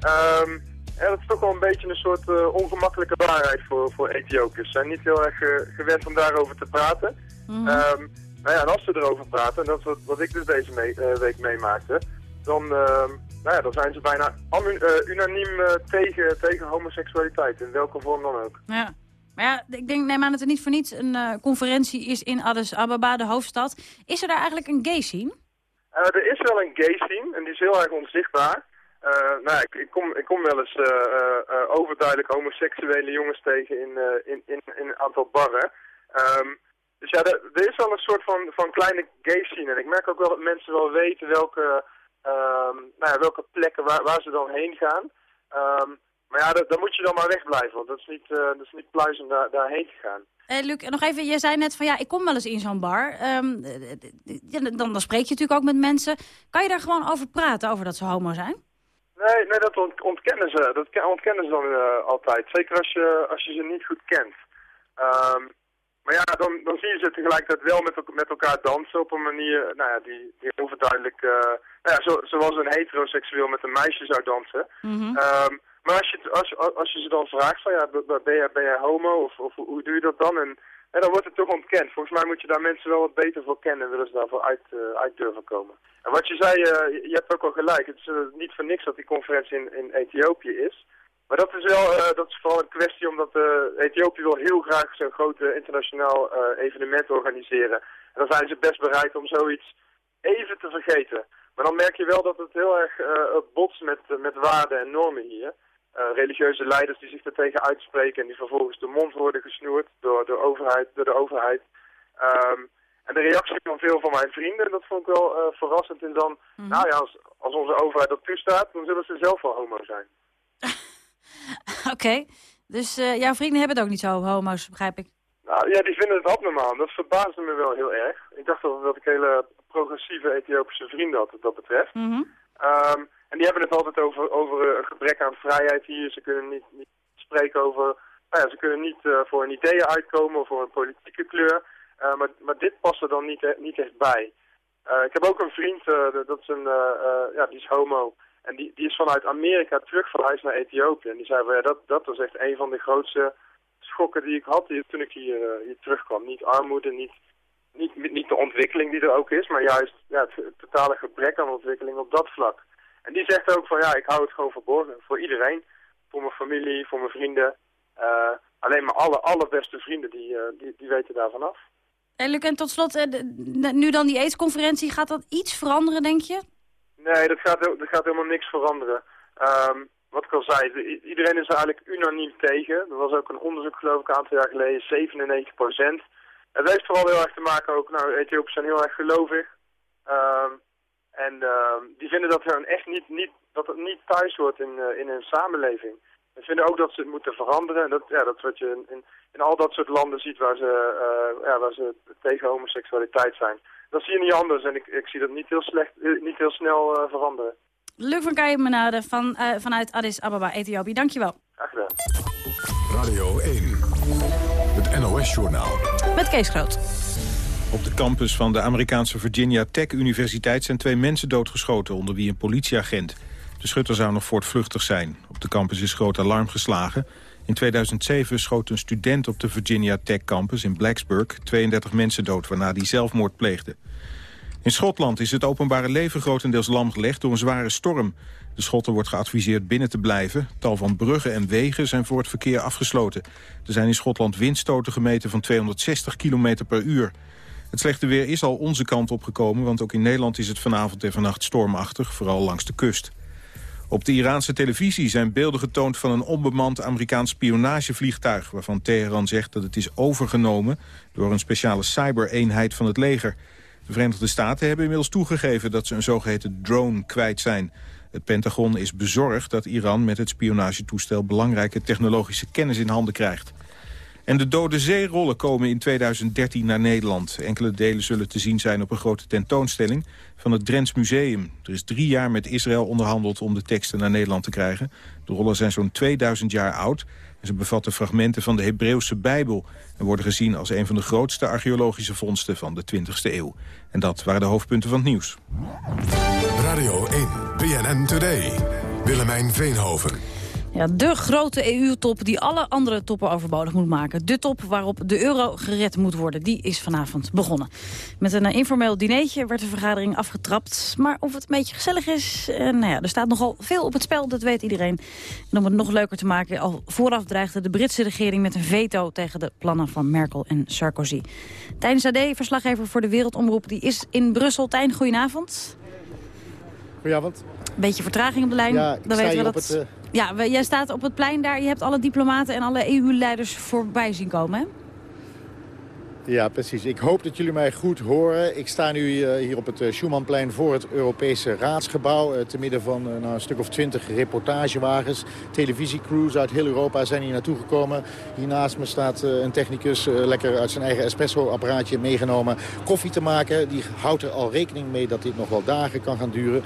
Ehm, ja, dat is toch wel een beetje een soort eh, ongemakkelijke waarheid voor, voor Ethiopiërs. Ze zijn niet heel erg eh, gewend om daarover te praten. Ehm, nou ja, en als ze erover praten, en dat is wat, wat ik dus deze mee- eh, week meemaakte, dan, ehm, nou ja, dan zijn ze bijna eh, unaniem eh, tegen, tegen homoseksualiteit, in welke vorm dan ook. Ja. Maar ja, ik denk, neem aan dat er niet voor niets een eh, conferentie is in Addis Ababa, de hoofdstad. Is er daar eigenlijk een gay scene? Er is wel een gay scene en die is heel erg onzichtbaar. Nou, ja, ik, ik, kom, ik kom wel eens overduidelijk homoseksuele jongens tegen in, in, in, in een aantal barren. Ehm, dus ja, er, er is wel een soort van, van kleine gay scene. En ik merk ook wel dat mensen wel weten welke, ehm, nou ja, welke plekken waar, waar ze dan heen gaan. Ehm, maar ja, daar, moet je dan maar wegblijven, want dat is niet, eh, dat is niet pluis om daar, daarheen te gaan. Eh, Luc, nog even, je zei net van ja, ik kom wel eens in zo'n bar. Ehm, eh, eh, dan, dan spreek je natuurlijk ook met mensen. Kan je daar gewoon over praten, over dat ze homo zijn? Nee, nee dat ont- ontkennen ze. Dat ke- ontkennen ze dan eh, altijd. Zeker als je, als je ze niet goed kent. Ehm, maar ja, dan, dan zie je ze tegelijkertijd wel met, met elkaar dansen op een manier nou ja, die, die overduidelijk... eh, nou ja, zo, zoals een heteroseksueel met een meisje zou dansen. Ehm, maar als je, als, als, als je ze dan vraagt van ja, ben jij, ben jij homo of, of hoe doe je dat dan? En, en dan wordt het toch ontkend. Volgens mij moet je daar mensen wel wat beter voor kennen en willen ze daarvoor uit, eh, uit durven komen. En wat je zei, eh, je hebt ook al gelijk. Het is niet voor niks dat die conferentie in, in Ethiopië is. Maar dat is wel, eh, dat is vooral een kwestie omdat eh, Ethiopië wil heel graag zo'n groot internationaal eh, evenement organiseren. En dan zijn ze best bereid om zoiets even te vergeten. Maar dan merk je wel dat het heel erg botst met, met waarden en normen hier. Religieuze leiders die zich er tegen uitspreken en die vervolgens de mond worden gesnoerd door, door, overheid, door de overheid. Ehm, en de reactie van veel van mijn vrienden, dat vond ik wel verrassend. En dan, nou ja, als, als onze overheid dat toestaat, dan zullen ze zelf wel homo zijn. (laughs) Oké, dus eh, jouw vrienden hebben het ook niet zo, homo's, begrijp ik. Nou ja, die vinden het abnormaal. Dat verbaasde me wel heel erg. Ik dacht dat, dat ik hele progressieve Ethiopische vrienden had wat dat betreft. Mhm. Ehm, en die hebben het altijd over, over eh, een gebrek aan vrijheid hier. Ze kunnen niet, niet spreken over... Nou ja, ze kunnen niet eh, voor een ideeën uitkomen of voor een politieke kleur. Maar, maar dit past er dan niet, niet echt bij. Ik heb ook een vriend, dat is een, ja, die is homo. En die, die is vanuit Amerika terug verhuisd naar Ethiopië. En die zei van ja, dat, dat was echt een van de grootste schokken die ik had toen ik hier, eh, hier terugkwam. Niet armoede, niet, niet, niet de ontwikkeling die er ook is, maar juist ja, het, totale gebrek aan ontwikkeling op dat vlak. En die zegt ook van ja, ik hou het gewoon verborgen voor iedereen. Voor mijn familie, voor mijn vrienden. Eh, alleen maar alle allerbeste vrienden die, eh, die, die weten daarvan af. En Luc, en tot slot, nu dan die AIDS-conferentie, gaat dat iets veranderen, denk je? Nee, dat gaat, dat gaat helemaal niks veranderen. Ehm, wat ik al zei, iedereen is eigenlijk unaniem tegen. Er was ook een onderzoek geloof ik een aantal jaar geleden, 97 procent. Het heeft vooral heel erg te maken ook, nou, Ethiopiërs zijn heel erg gelovig. Ehm, en ehm, die vinden dat, er echt niet, niet, dat het niet thuis hoort in, eh, in hun samenleving. Ze vinden ook dat ze het moeten veranderen. En dat, ja, dat is wat je in, in, in al dat soort landen ziet waar ze, eh, ja, waar ze tegen homoseksualiteit zijn. Dat zie je niet anders en ik, ik zie dat niet heel, slecht, eh, niet heel snel eh, veranderen. Luc van Keimenade van, eh, vanuit Addis Ababa, Ethiopië. Dankjewel. Graag gedaan. Radio 1, het NOS-journaal. Met Kees Groot. Op de campus van de Amerikaanse Virginia Tech Universiteit zijn twee mensen doodgeschoten, onder wie een politieagent. De schutter zou nog voortvluchtig zijn. Op de campus is groot alarm geslagen. In 2007 schoot een student op de Virginia Tech campus in Blacksburg 32 mensen dood, waarna die zelfmoord pleegde. In Schotland is het openbare leven grotendeels lamgelegd door een zware storm. De Schotten wordt geadviseerd binnen te blijven. Tal van bruggen en wegen zijn voor het verkeer afgesloten. Er zijn in Schotland windstoten gemeten van 260 km per uur. Het slechte weer is al onze kant opgekomen, want ook in Nederland is het vanavond en vannacht stormachtig, vooral langs de kust. Op de Iraanse televisie zijn beelden getoond van een onbemand Amerikaans spionagevliegtuig... waarvan Teheran zegt dat het is overgenomen door een speciale cybereenheid van het leger. De Verenigde Staten hebben inmiddels toegegeven dat ze een zogeheten drone kwijt zijn. Het Pentagon is bezorgd dat Iran met het spionagetoestel belangrijke technologische kennis in handen krijgt. En de Dode Zeerollen komen in 2013 naar Nederland. Enkele delen zullen te zien zijn op een grote tentoonstelling van het Drents Museum. Er is drie jaar met Israël onderhandeld om de teksten naar Nederland te krijgen. De rollen zijn zo'n 2000 jaar oud en ze bevatten fragmenten van de Hebreeuwse Bijbel... en worden gezien als een van de grootste archeologische vondsten van de 20e eeuw. En dat waren de hoofdpunten van het nieuws. Radio 1, BNN Today. Willemijn Veenhoven. Ja, de grote EU-top die alle andere toppen overbodig moet maken. De top waarop de euro gered moet worden, die is vanavond begonnen. Met een uh, informeel dinertje werd de vergadering afgetrapt. Maar of het een beetje gezellig is, uh, nou ja, er staat nogal veel op het spel, dat weet iedereen. En om het nog leuker te maken, al vooraf dreigde de Britse regering met een veto tegen de plannen van Merkel en Sarkozy. Tijn Sade, verslaggever voor de Wereldomroep, die is in Brussel. Tijn, goedenavond. Goedenavond. Beetje vertraging op de lijn, ja, dan weten we dat... Het, uh... Ja, jij staat op het plein daar. Je hebt alle diplomaten en alle EU-leiders voorbij zien komen, hè? Ja, precies. Ik hoop dat jullie mij goed horen. Ik sta nu uh, hier op het uh, Schumannplein voor het Europese Raadsgebouw. Uh, te midden van nou, een stuk of twintig reportagewagens. Televisiecrews uit heel Europa zijn hier naartoe gekomen. Hiernaast me staat een technicus lekker uit zijn eigen espresso-apparaatje meegenomen. Koffie te maken. Die houdt er al rekening mee dat dit nog wel dagen kan gaan duren.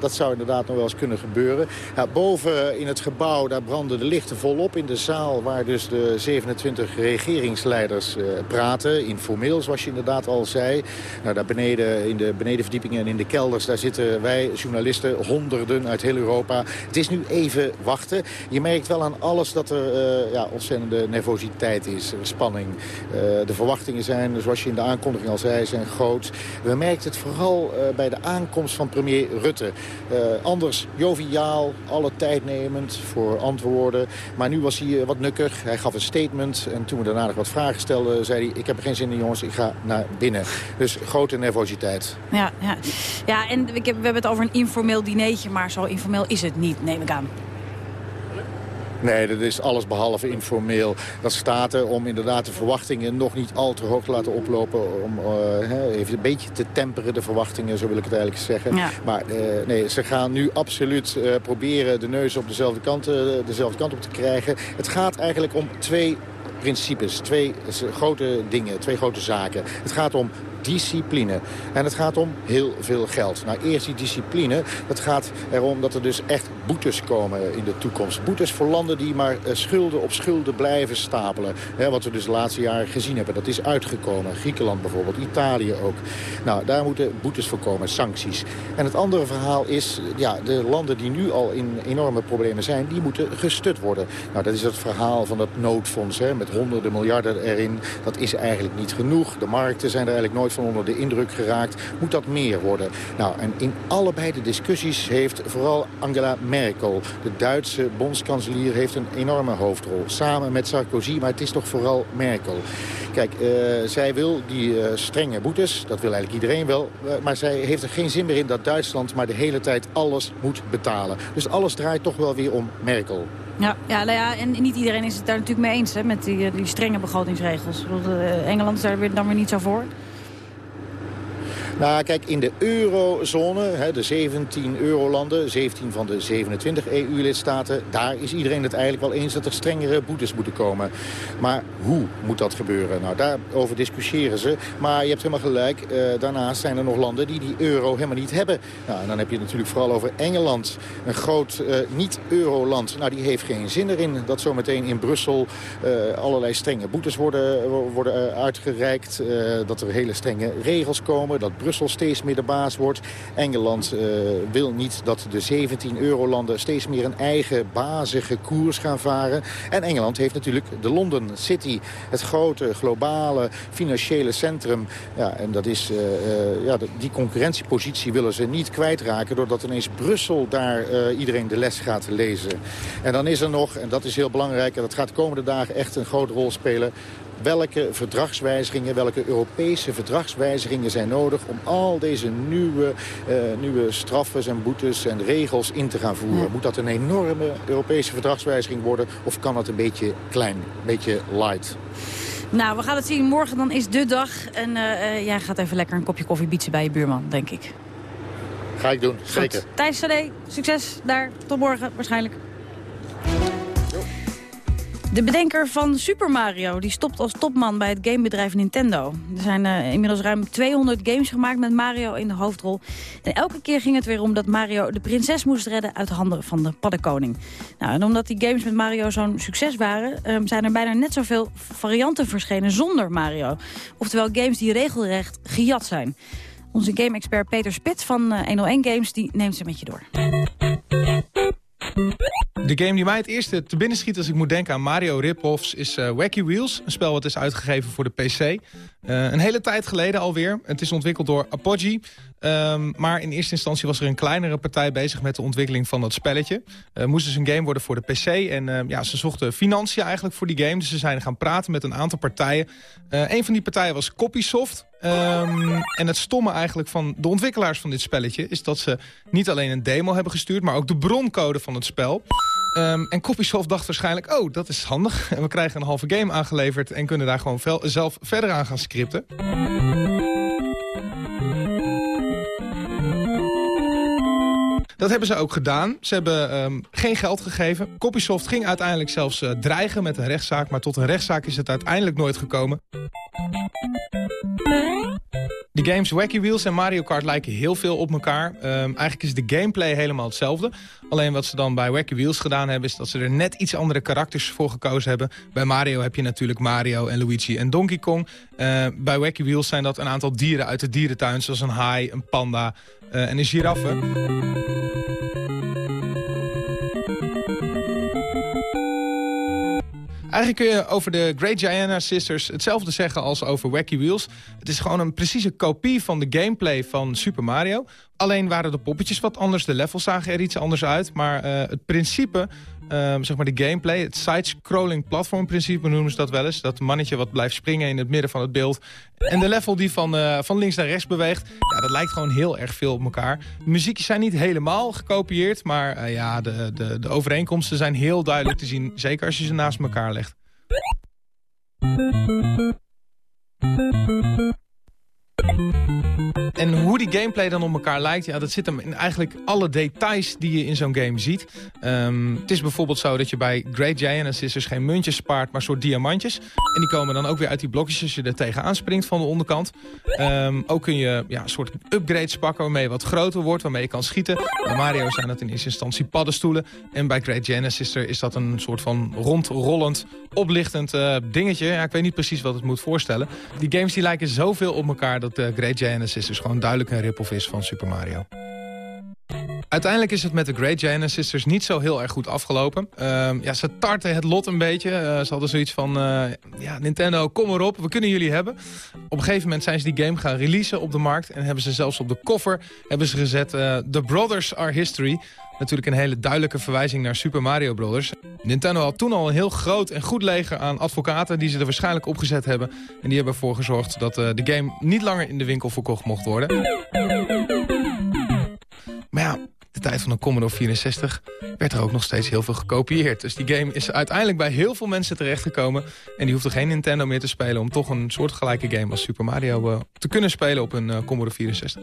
dat zou inderdaad nog wel eens kunnen gebeuren. Ja, boven in het gebouw, daar branden de lichten volop. In de zaal waar dus de 27 regeringsleiders praten informeel, zoals je inderdaad al zei. Nou, daar beneden, in de benedenverdiepingen en in de kelders, daar zitten wij, journalisten, honderden uit heel Europa. Het is nu even wachten. Je merkt wel aan alles dat er uh, ja, ontzettende nervositeit is, spanning. Uh, de verwachtingen zijn, zoals je in de aankondiging al zei, zijn groot. We merken het vooral uh, bij de aankomst van premier Rutte. anders joviaal, alle tijd nemend voor antwoorden. Maar nu was hij wat nukkig. Hij gaf een statement en toen we daarna nog wat vragen stelden, zei hij ik heb er geen zin in jongens, ik ga naar binnen. Dus grote nervositeit. Ja, ja. ja en ik heb, we hebben het over een informeel dinertje, maar zo informeel is het niet, neem ik aan. Nee, dat is alles behalve informeel. Dat staat er om inderdaad de verwachtingen nog niet al te hoog te laten oplopen. Om uh, even een beetje te temperen, de verwachtingen, zo wil ik het eigenlijk zeggen. Ja. Maar uh, nee, ze gaan nu absoluut uh, proberen de neus op dezelfde kant, dezelfde kant op te krijgen. Het gaat eigenlijk om twee principes. Twee grote dingen, twee grote zaken. Het gaat om discipline. En het gaat om heel veel geld. Nou, eerst die discipline. Het gaat erom dat er dus echt boetes komen in de toekomst. Boetes voor landen die maar schulden op schulden blijven stapelen. Hè, wat we dus de laatste jaren gezien hebben. Dat is uitgekomen. Griekenland bijvoorbeeld, Italië ook. Nou, daar moeten boetes voor komen, sancties. En het andere verhaal is, ja, de landen die nu al in enorme problemen zijn... die moeten gestut worden. Nou, dat is het verhaal van dat noodfonds, hè, met honderden miljarden erin. Dat is eigenlijk niet genoeg. De markten zijn er eigenlijk nooit van onder de indruk geraakt. Moet dat meer worden? Nou, en in allebei de discussies heeft vooral Angela Merkel, de Duitse bondskanselier, heeft een enorme hoofdrol. Samen met Sarkozy, maar het is toch vooral Merkel. Kijk, uh, zij wil die uh, strenge boetes, dat wil eigenlijk iedereen wel. Uh, maar zij heeft er geen zin meer in dat Duitsland maar de hele tijd alles moet betalen. Dus alles draait toch wel weer om Merkel. Ja, ja, nou ja, en niet iedereen is het daar natuurlijk mee eens hè, met die, die strenge begrotingsregels. Engeland is daar dan weer niet zo voor. Nou, kijk, in de eurozone, de 17 eurolanden, 17 van de 27 EU-lidstaten... daar is iedereen het eigenlijk wel eens dat er strengere boetes moeten komen. Maar hoe moet dat gebeuren? Nou, daarover discussiëren ze. Maar je hebt helemaal gelijk, eh, daarnaast zijn er nog landen die die euro helemaal niet hebben. Nou, en dan heb je het natuurlijk vooral over Engeland. Een groot uh, niet-euroland. Nou, die heeft geen zin erin dat zometeen in Brussel... Uh, allerlei strenge boetes worden, worden uitgereikt. dat er hele strenge regels komen, dat Brussel steeds meer de baas wordt. Engeland uh, wil niet dat de 17 eurolanden steeds meer een eigen bazige koers gaan varen. En Engeland heeft natuurlijk de London City. Het grote globale financiële centrum. Ja, en dat is, uh, uh, ja, die concurrentiepositie willen ze niet kwijtraken... doordat ineens Brussel daar iedereen de les gaat lezen. En dan is er nog, en dat is heel belangrijk... en dat gaat de komende dagen echt een grote rol spelen welke verdragswijzigingen, welke Europese verdragswijzigingen zijn nodig... om al deze nieuwe, uh, nieuwe straffen en boetes en regels in te gaan voeren. Ja. Moet dat een enorme Europese verdragswijziging worden... of kan dat een beetje klein, een beetje light? Nou, we gaan het zien. Morgen dan is de dag. En uh, uh, jij gaat even lekker een kopje koffie bietsen bij je buurman, denk ik. Ga ik doen, zeker. Thijs CD, succes daar. Tot morgen waarschijnlijk. De bedenker van Super Mario die stopt als topman bij het gamebedrijf Nintendo. Er zijn uh, inmiddels ruim 200 games gemaakt met Mario in de hoofdrol. En elke keer ging het weer om dat Mario de prinses moest redden uit de handen van de paddenkoning. Nou, en omdat die games met Mario zo'n succes waren... Uh, zijn er bijna net zoveel varianten verschenen zonder Mario. Oftewel games die regelrecht gejat zijn. Onze game-expert Peter Spit van uh, 101 Games die neemt ze met je door. De game die mij het eerste te binnen schiet als ik moet denken aan Mario rip-offs is uh, Wacky Wheels. Een spel wat is uitgegeven voor de PC. Uh, een hele tijd geleden alweer. Het is ontwikkeld door Apogee. Um, maar in eerste instantie was er een kleinere partij bezig met de ontwikkeling van dat spelletje. Uh, moest dus een game worden voor de PC. En uh, ja, ze zochten financiën eigenlijk voor die game. Dus ze zijn gaan praten met een aantal partijen. Uh, een van die partijen was Copysoft. Um, en het stomme eigenlijk van de ontwikkelaars van dit spelletje... is dat ze niet alleen een demo hebben gestuurd... maar ook de broncode van het spel. Um, en Copysoft dacht waarschijnlijk... oh, dat is handig. En (laughs) we krijgen een halve game aangeleverd... en kunnen daar gewoon zelf verder aan gaan scripten. Dat hebben ze ook gedaan. Ze hebben um, geen geld gegeven. Copysoft ging uiteindelijk zelfs uh, dreigen met een rechtszaak... maar tot een rechtszaak is het uiteindelijk nooit gekomen. De games Wacky Wheels en Mario Kart lijken heel veel op elkaar. Um, eigenlijk is de gameplay helemaal hetzelfde. Alleen wat ze dan bij Wacky Wheels gedaan hebben... is dat ze er net iets andere karakters voor gekozen hebben. Bij Mario heb je natuurlijk Mario en Luigi en Donkey Kong. Uh, bij Wacky Wheels zijn dat een aantal dieren uit de dierentuin... zoals een haai, een panda uh, en een giraffe. Eigenlijk kun je over de Great Giana Sisters hetzelfde zeggen als over Wacky Wheels. Het is gewoon een precieze kopie van de gameplay van Super Mario. Alleen waren de poppetjes wat anders, de levels zagen er iets anders uit. Maar uh, het principe, uh, zeg maar de gameplay, het side-scrolling platformprincipe noemen ze dat wel eens. Dat mannetje wat blijft springen in het midden van het beeld. En de level die van, uh, van links naar rechts beweegt, ja, dat lijkt gewoon heel erg veel op elkaar. De muziekjes zijn niet helemaal gekopieerd, maar ja, de, de, de overeenkomsten zijn heel duidelijk te zien. Zeker als je ze naast elkaar legt. En hoe die gameplay dan op elkaar lijkt, ja, dat zit hem in eigenlijk alle details die je in zo'n game ziet. Um, het is bijvoorbeeld zo dat je bij Great Giant Sisters geen muntjes spaart, maar soort diamantjes. En die komen dan ook weer uit die blokjes als je er tegenaan springt van de onderkant. Um, ook kun je ja, soort upgrades pakken waarmee je wat groter wordt, waarmee je kan schieten. Bij Mario zijn dat in eerste instantie paddenstoelen. En bij Great Giant Sister is dat een soort van rondrollend, oplichtend uh, dingetje. Ja, ik weet niet precies wat het moet voorstellen. Die games die lijken zoveel op elkaar dat uh, Great Genesis dus gewoon duidelijk een rip-off is van Super Mario. Uiteindelijk is het met de Great Giana Sisters niet zo heel erg goed afgelopen. Uh, ja, ze tarten het lot een beetje. Uh, ze hadden zoiets van, uh, ja, Nintendo, kom erop, we kunnen jullie hebben. Op een gegeven moment zijn ze die game gaan releasen op de markt... en hebben ze zelfs op de koffer hebben ze gezet... Uh, The Brothers Are History. Natuurlijk een hele duidelijke verwijzing naar Super Mario Brothers. Nintendo had toen al een heel groot en goed leger aan advocaten... die ze er waarschijnlijk opgezet hebben. En die hebben ervoor gezorgd dat de game niet langer in de winkel verkocht mocht worden. Maar ja, de tijd van de Commodore 64 werd er ook nog steeds heel veel gekopieerd. Dus die game is uiteindelijk bij heel veel mensen terechtgekomen. En die hoefde geen Nintendo meer te spelen... om toch een soortgelijke game als Super Mario uh, te kunnen spelen op een uh, Commodore 64.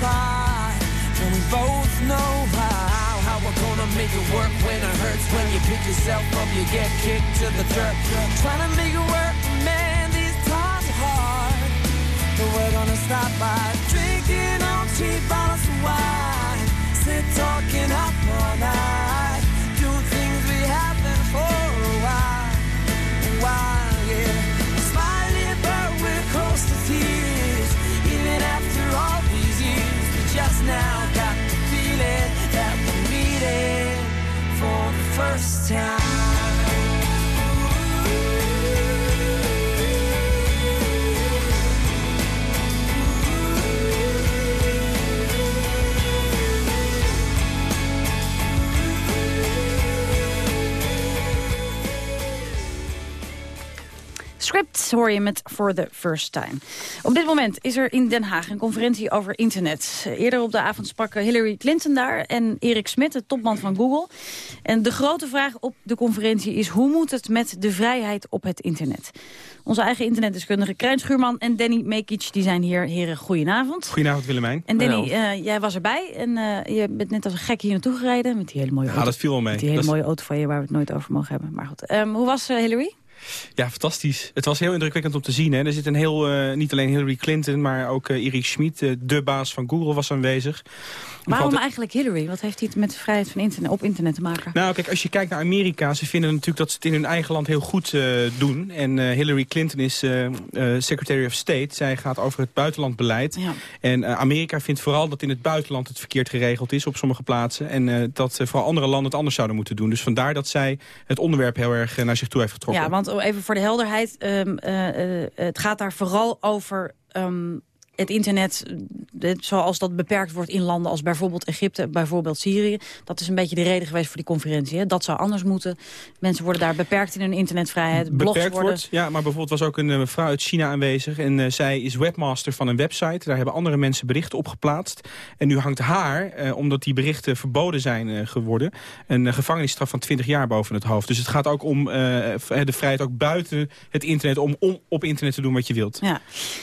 fly. And we both know how. How we're gonna make it work when it hurts. When you pick yourself up, you get kicked to the dirt. Trying to make it work, man. Script hoor je met For the First Time. Op dit moment is er in Den Haag een conferentie over internet. Eerder op de avond sprak Hillary Clinton daar en Erik Smit, de topman van Google. En de grote vraag op de conferentie is hoe moet het met de vrijheid op het internet? Onze eigen internetdeskundige Krijn Schuurman en Danny Mekic die zijn hier. Heren, goedenavond. Goedenavond Willemijn. En Danny, eh, jij was erbij en eh, je bent net als een gek hier naartoe gereden met die hele mooie Ja, auto. dat viel wel mee. Met die hele Dat is- mooie auto van je waar we het nooit over mogen hebben. Maar goed, Ehm, hoe was eh, Hillary? Ja, fantastisch. Het was heel indrukwekkend om te zien. Hè. Er zit een heel, eh, niet alleen Hillary Clinton, maar ook eh Erik Schmid, eh, de baas van Google, was aanwezig. Waarom Valt- eigenlijk Hillary? Wat heeft iets met de vrijheid van internet, op internet te maken? Nou, kijk, als je kijkt naar Amerika, ze vinden natuurlijk dat ze het in hun eigen land heel goed doen. En Hillary Clinton is Secretary of State. Zij gaat over het buitenlandbeleid. En Amerika vindt vooral dat in het buitenland het verkeerd geregeld is op sommige plaatsen. En dat vooral andere landen het anders zouden moeten doen. Dus vandaar dat zij het onderwerp heel erg naar zich toe heeft getrokken. Ja, want even voor de helderheid. ehm, eh, eh, het gaat daar vooral over ehm, het internet eh, zoals dat beperkt wordt in landen als bijvoorbeeld Egypte, bijvoorbeeld Syrië. Dat is een beetje de reden geweest voor die conferentie. Hè? Dat zou anders moeten. Mensen worden daar beperkt in hun internetvrijheid. Blogs beperkt worden... wordt. Ja, maar bijvoorbeeld was ook een eh, mevrouw uit China aanwezig. En eh, zij is webmaster van een website. Daar hebben andere mensen berichten op geplaatst. En nu hangt haar, eh, omdat die berichten verboden zijn eh, geworden... een eh, gevangenisstraf van 20 jaar boven het hoofd. Dus het gaat ook om eh, de vrijheid ook buiten het internet... om, om op internet te doen wat je wilt. Ja.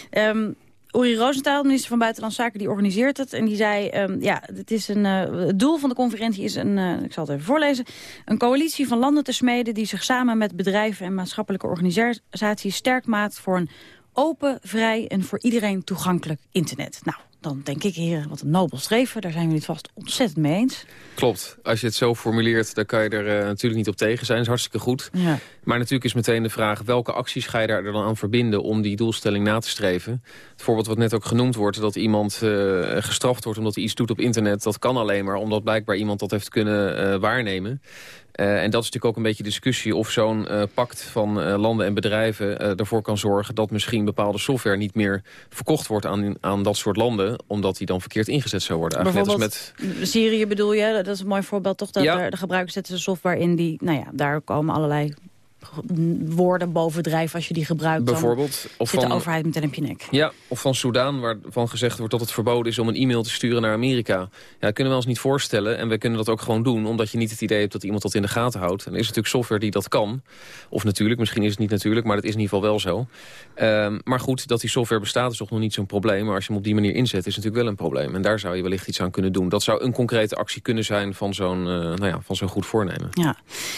Ehm, Uri Rosenthal, minister van Buitenlandse Zaken, die organiseert het. En die zei, ehm, ja, het, is een, eh, het doel van de conferentie is, een, eh, ik zal het even voorlezen... een coalitie van landen te smeden die zich samen met bedrijven en maatschappelijke organisaties sterk maakt voor een open, vrij en voor iedereen toegankelijk internet. Nou, dan denk ik, heren, wat een nobel streven. Daar zijn we het vast ontzettend mee eens. Klopt. Als je het zo formuleert, dan kan je er eh, natuurlijk niet op tegen zijn. Dat is hartstikke goed. Ja. Maar natuurlijk is meteen de vraag... welke acties ga je daar dan aan verbinden om die doelstelling na te streven? Het voorbeeld wat net ook genoemd wordt... dat iemand eh, gestraft wordt omdat hij iets doet op internet... dat kan alleen maar omdat blijkbaar iemand dat heeft kunnen eh, waarnemen. Eh, en dat is natuurlijk ook een beetje discussie... of zo'n eh, pact van eh, landen en bedrijven ervoor kan zorgen... dat misschien bepaalde software niet meer verkocht wordt aan, aan dat soort landen... omdat die dan verkeerd ingezet zou worden. Eigenlijk net als Bijvoorbeeld met Syrië bedoel je, dat is een mooi voorbeeld toch? Dat Ja. er, de gebruikers zetten software in die, nou ja, daar komen allerlei woorden bovendrijven als je die gebruikt. Bijvoorbeeld, of zit de van- overheid meteen op je nek. Ja, of van Soudaan, waarvan gezegd wordt dat het verboden is om een e-mail te sturen naar Amerika. Ja, dat kunnen we ons niet voorstellen. En we kunnen dat ook gewoon doen, omdat je niet het idee hebt dat iemand dat in de gaten houdt. En er is natuurlijk software die dat kan. Of natuurlijk, misschien is het niet natuurlijk, maar dat is in ieder geval wel zo. Ehm, maar goed, dat die software bestaat is toch nog niet zo'n probleem. Maar als je hem op die manier inzet, is het natuurlijk wel een probleem. En daar zou je wellicht iets aan kunnen doen. Dat zou een concrete actie kunnen zijn van zo'n eh, nou ja, van zo'n goed voornemen. Ja.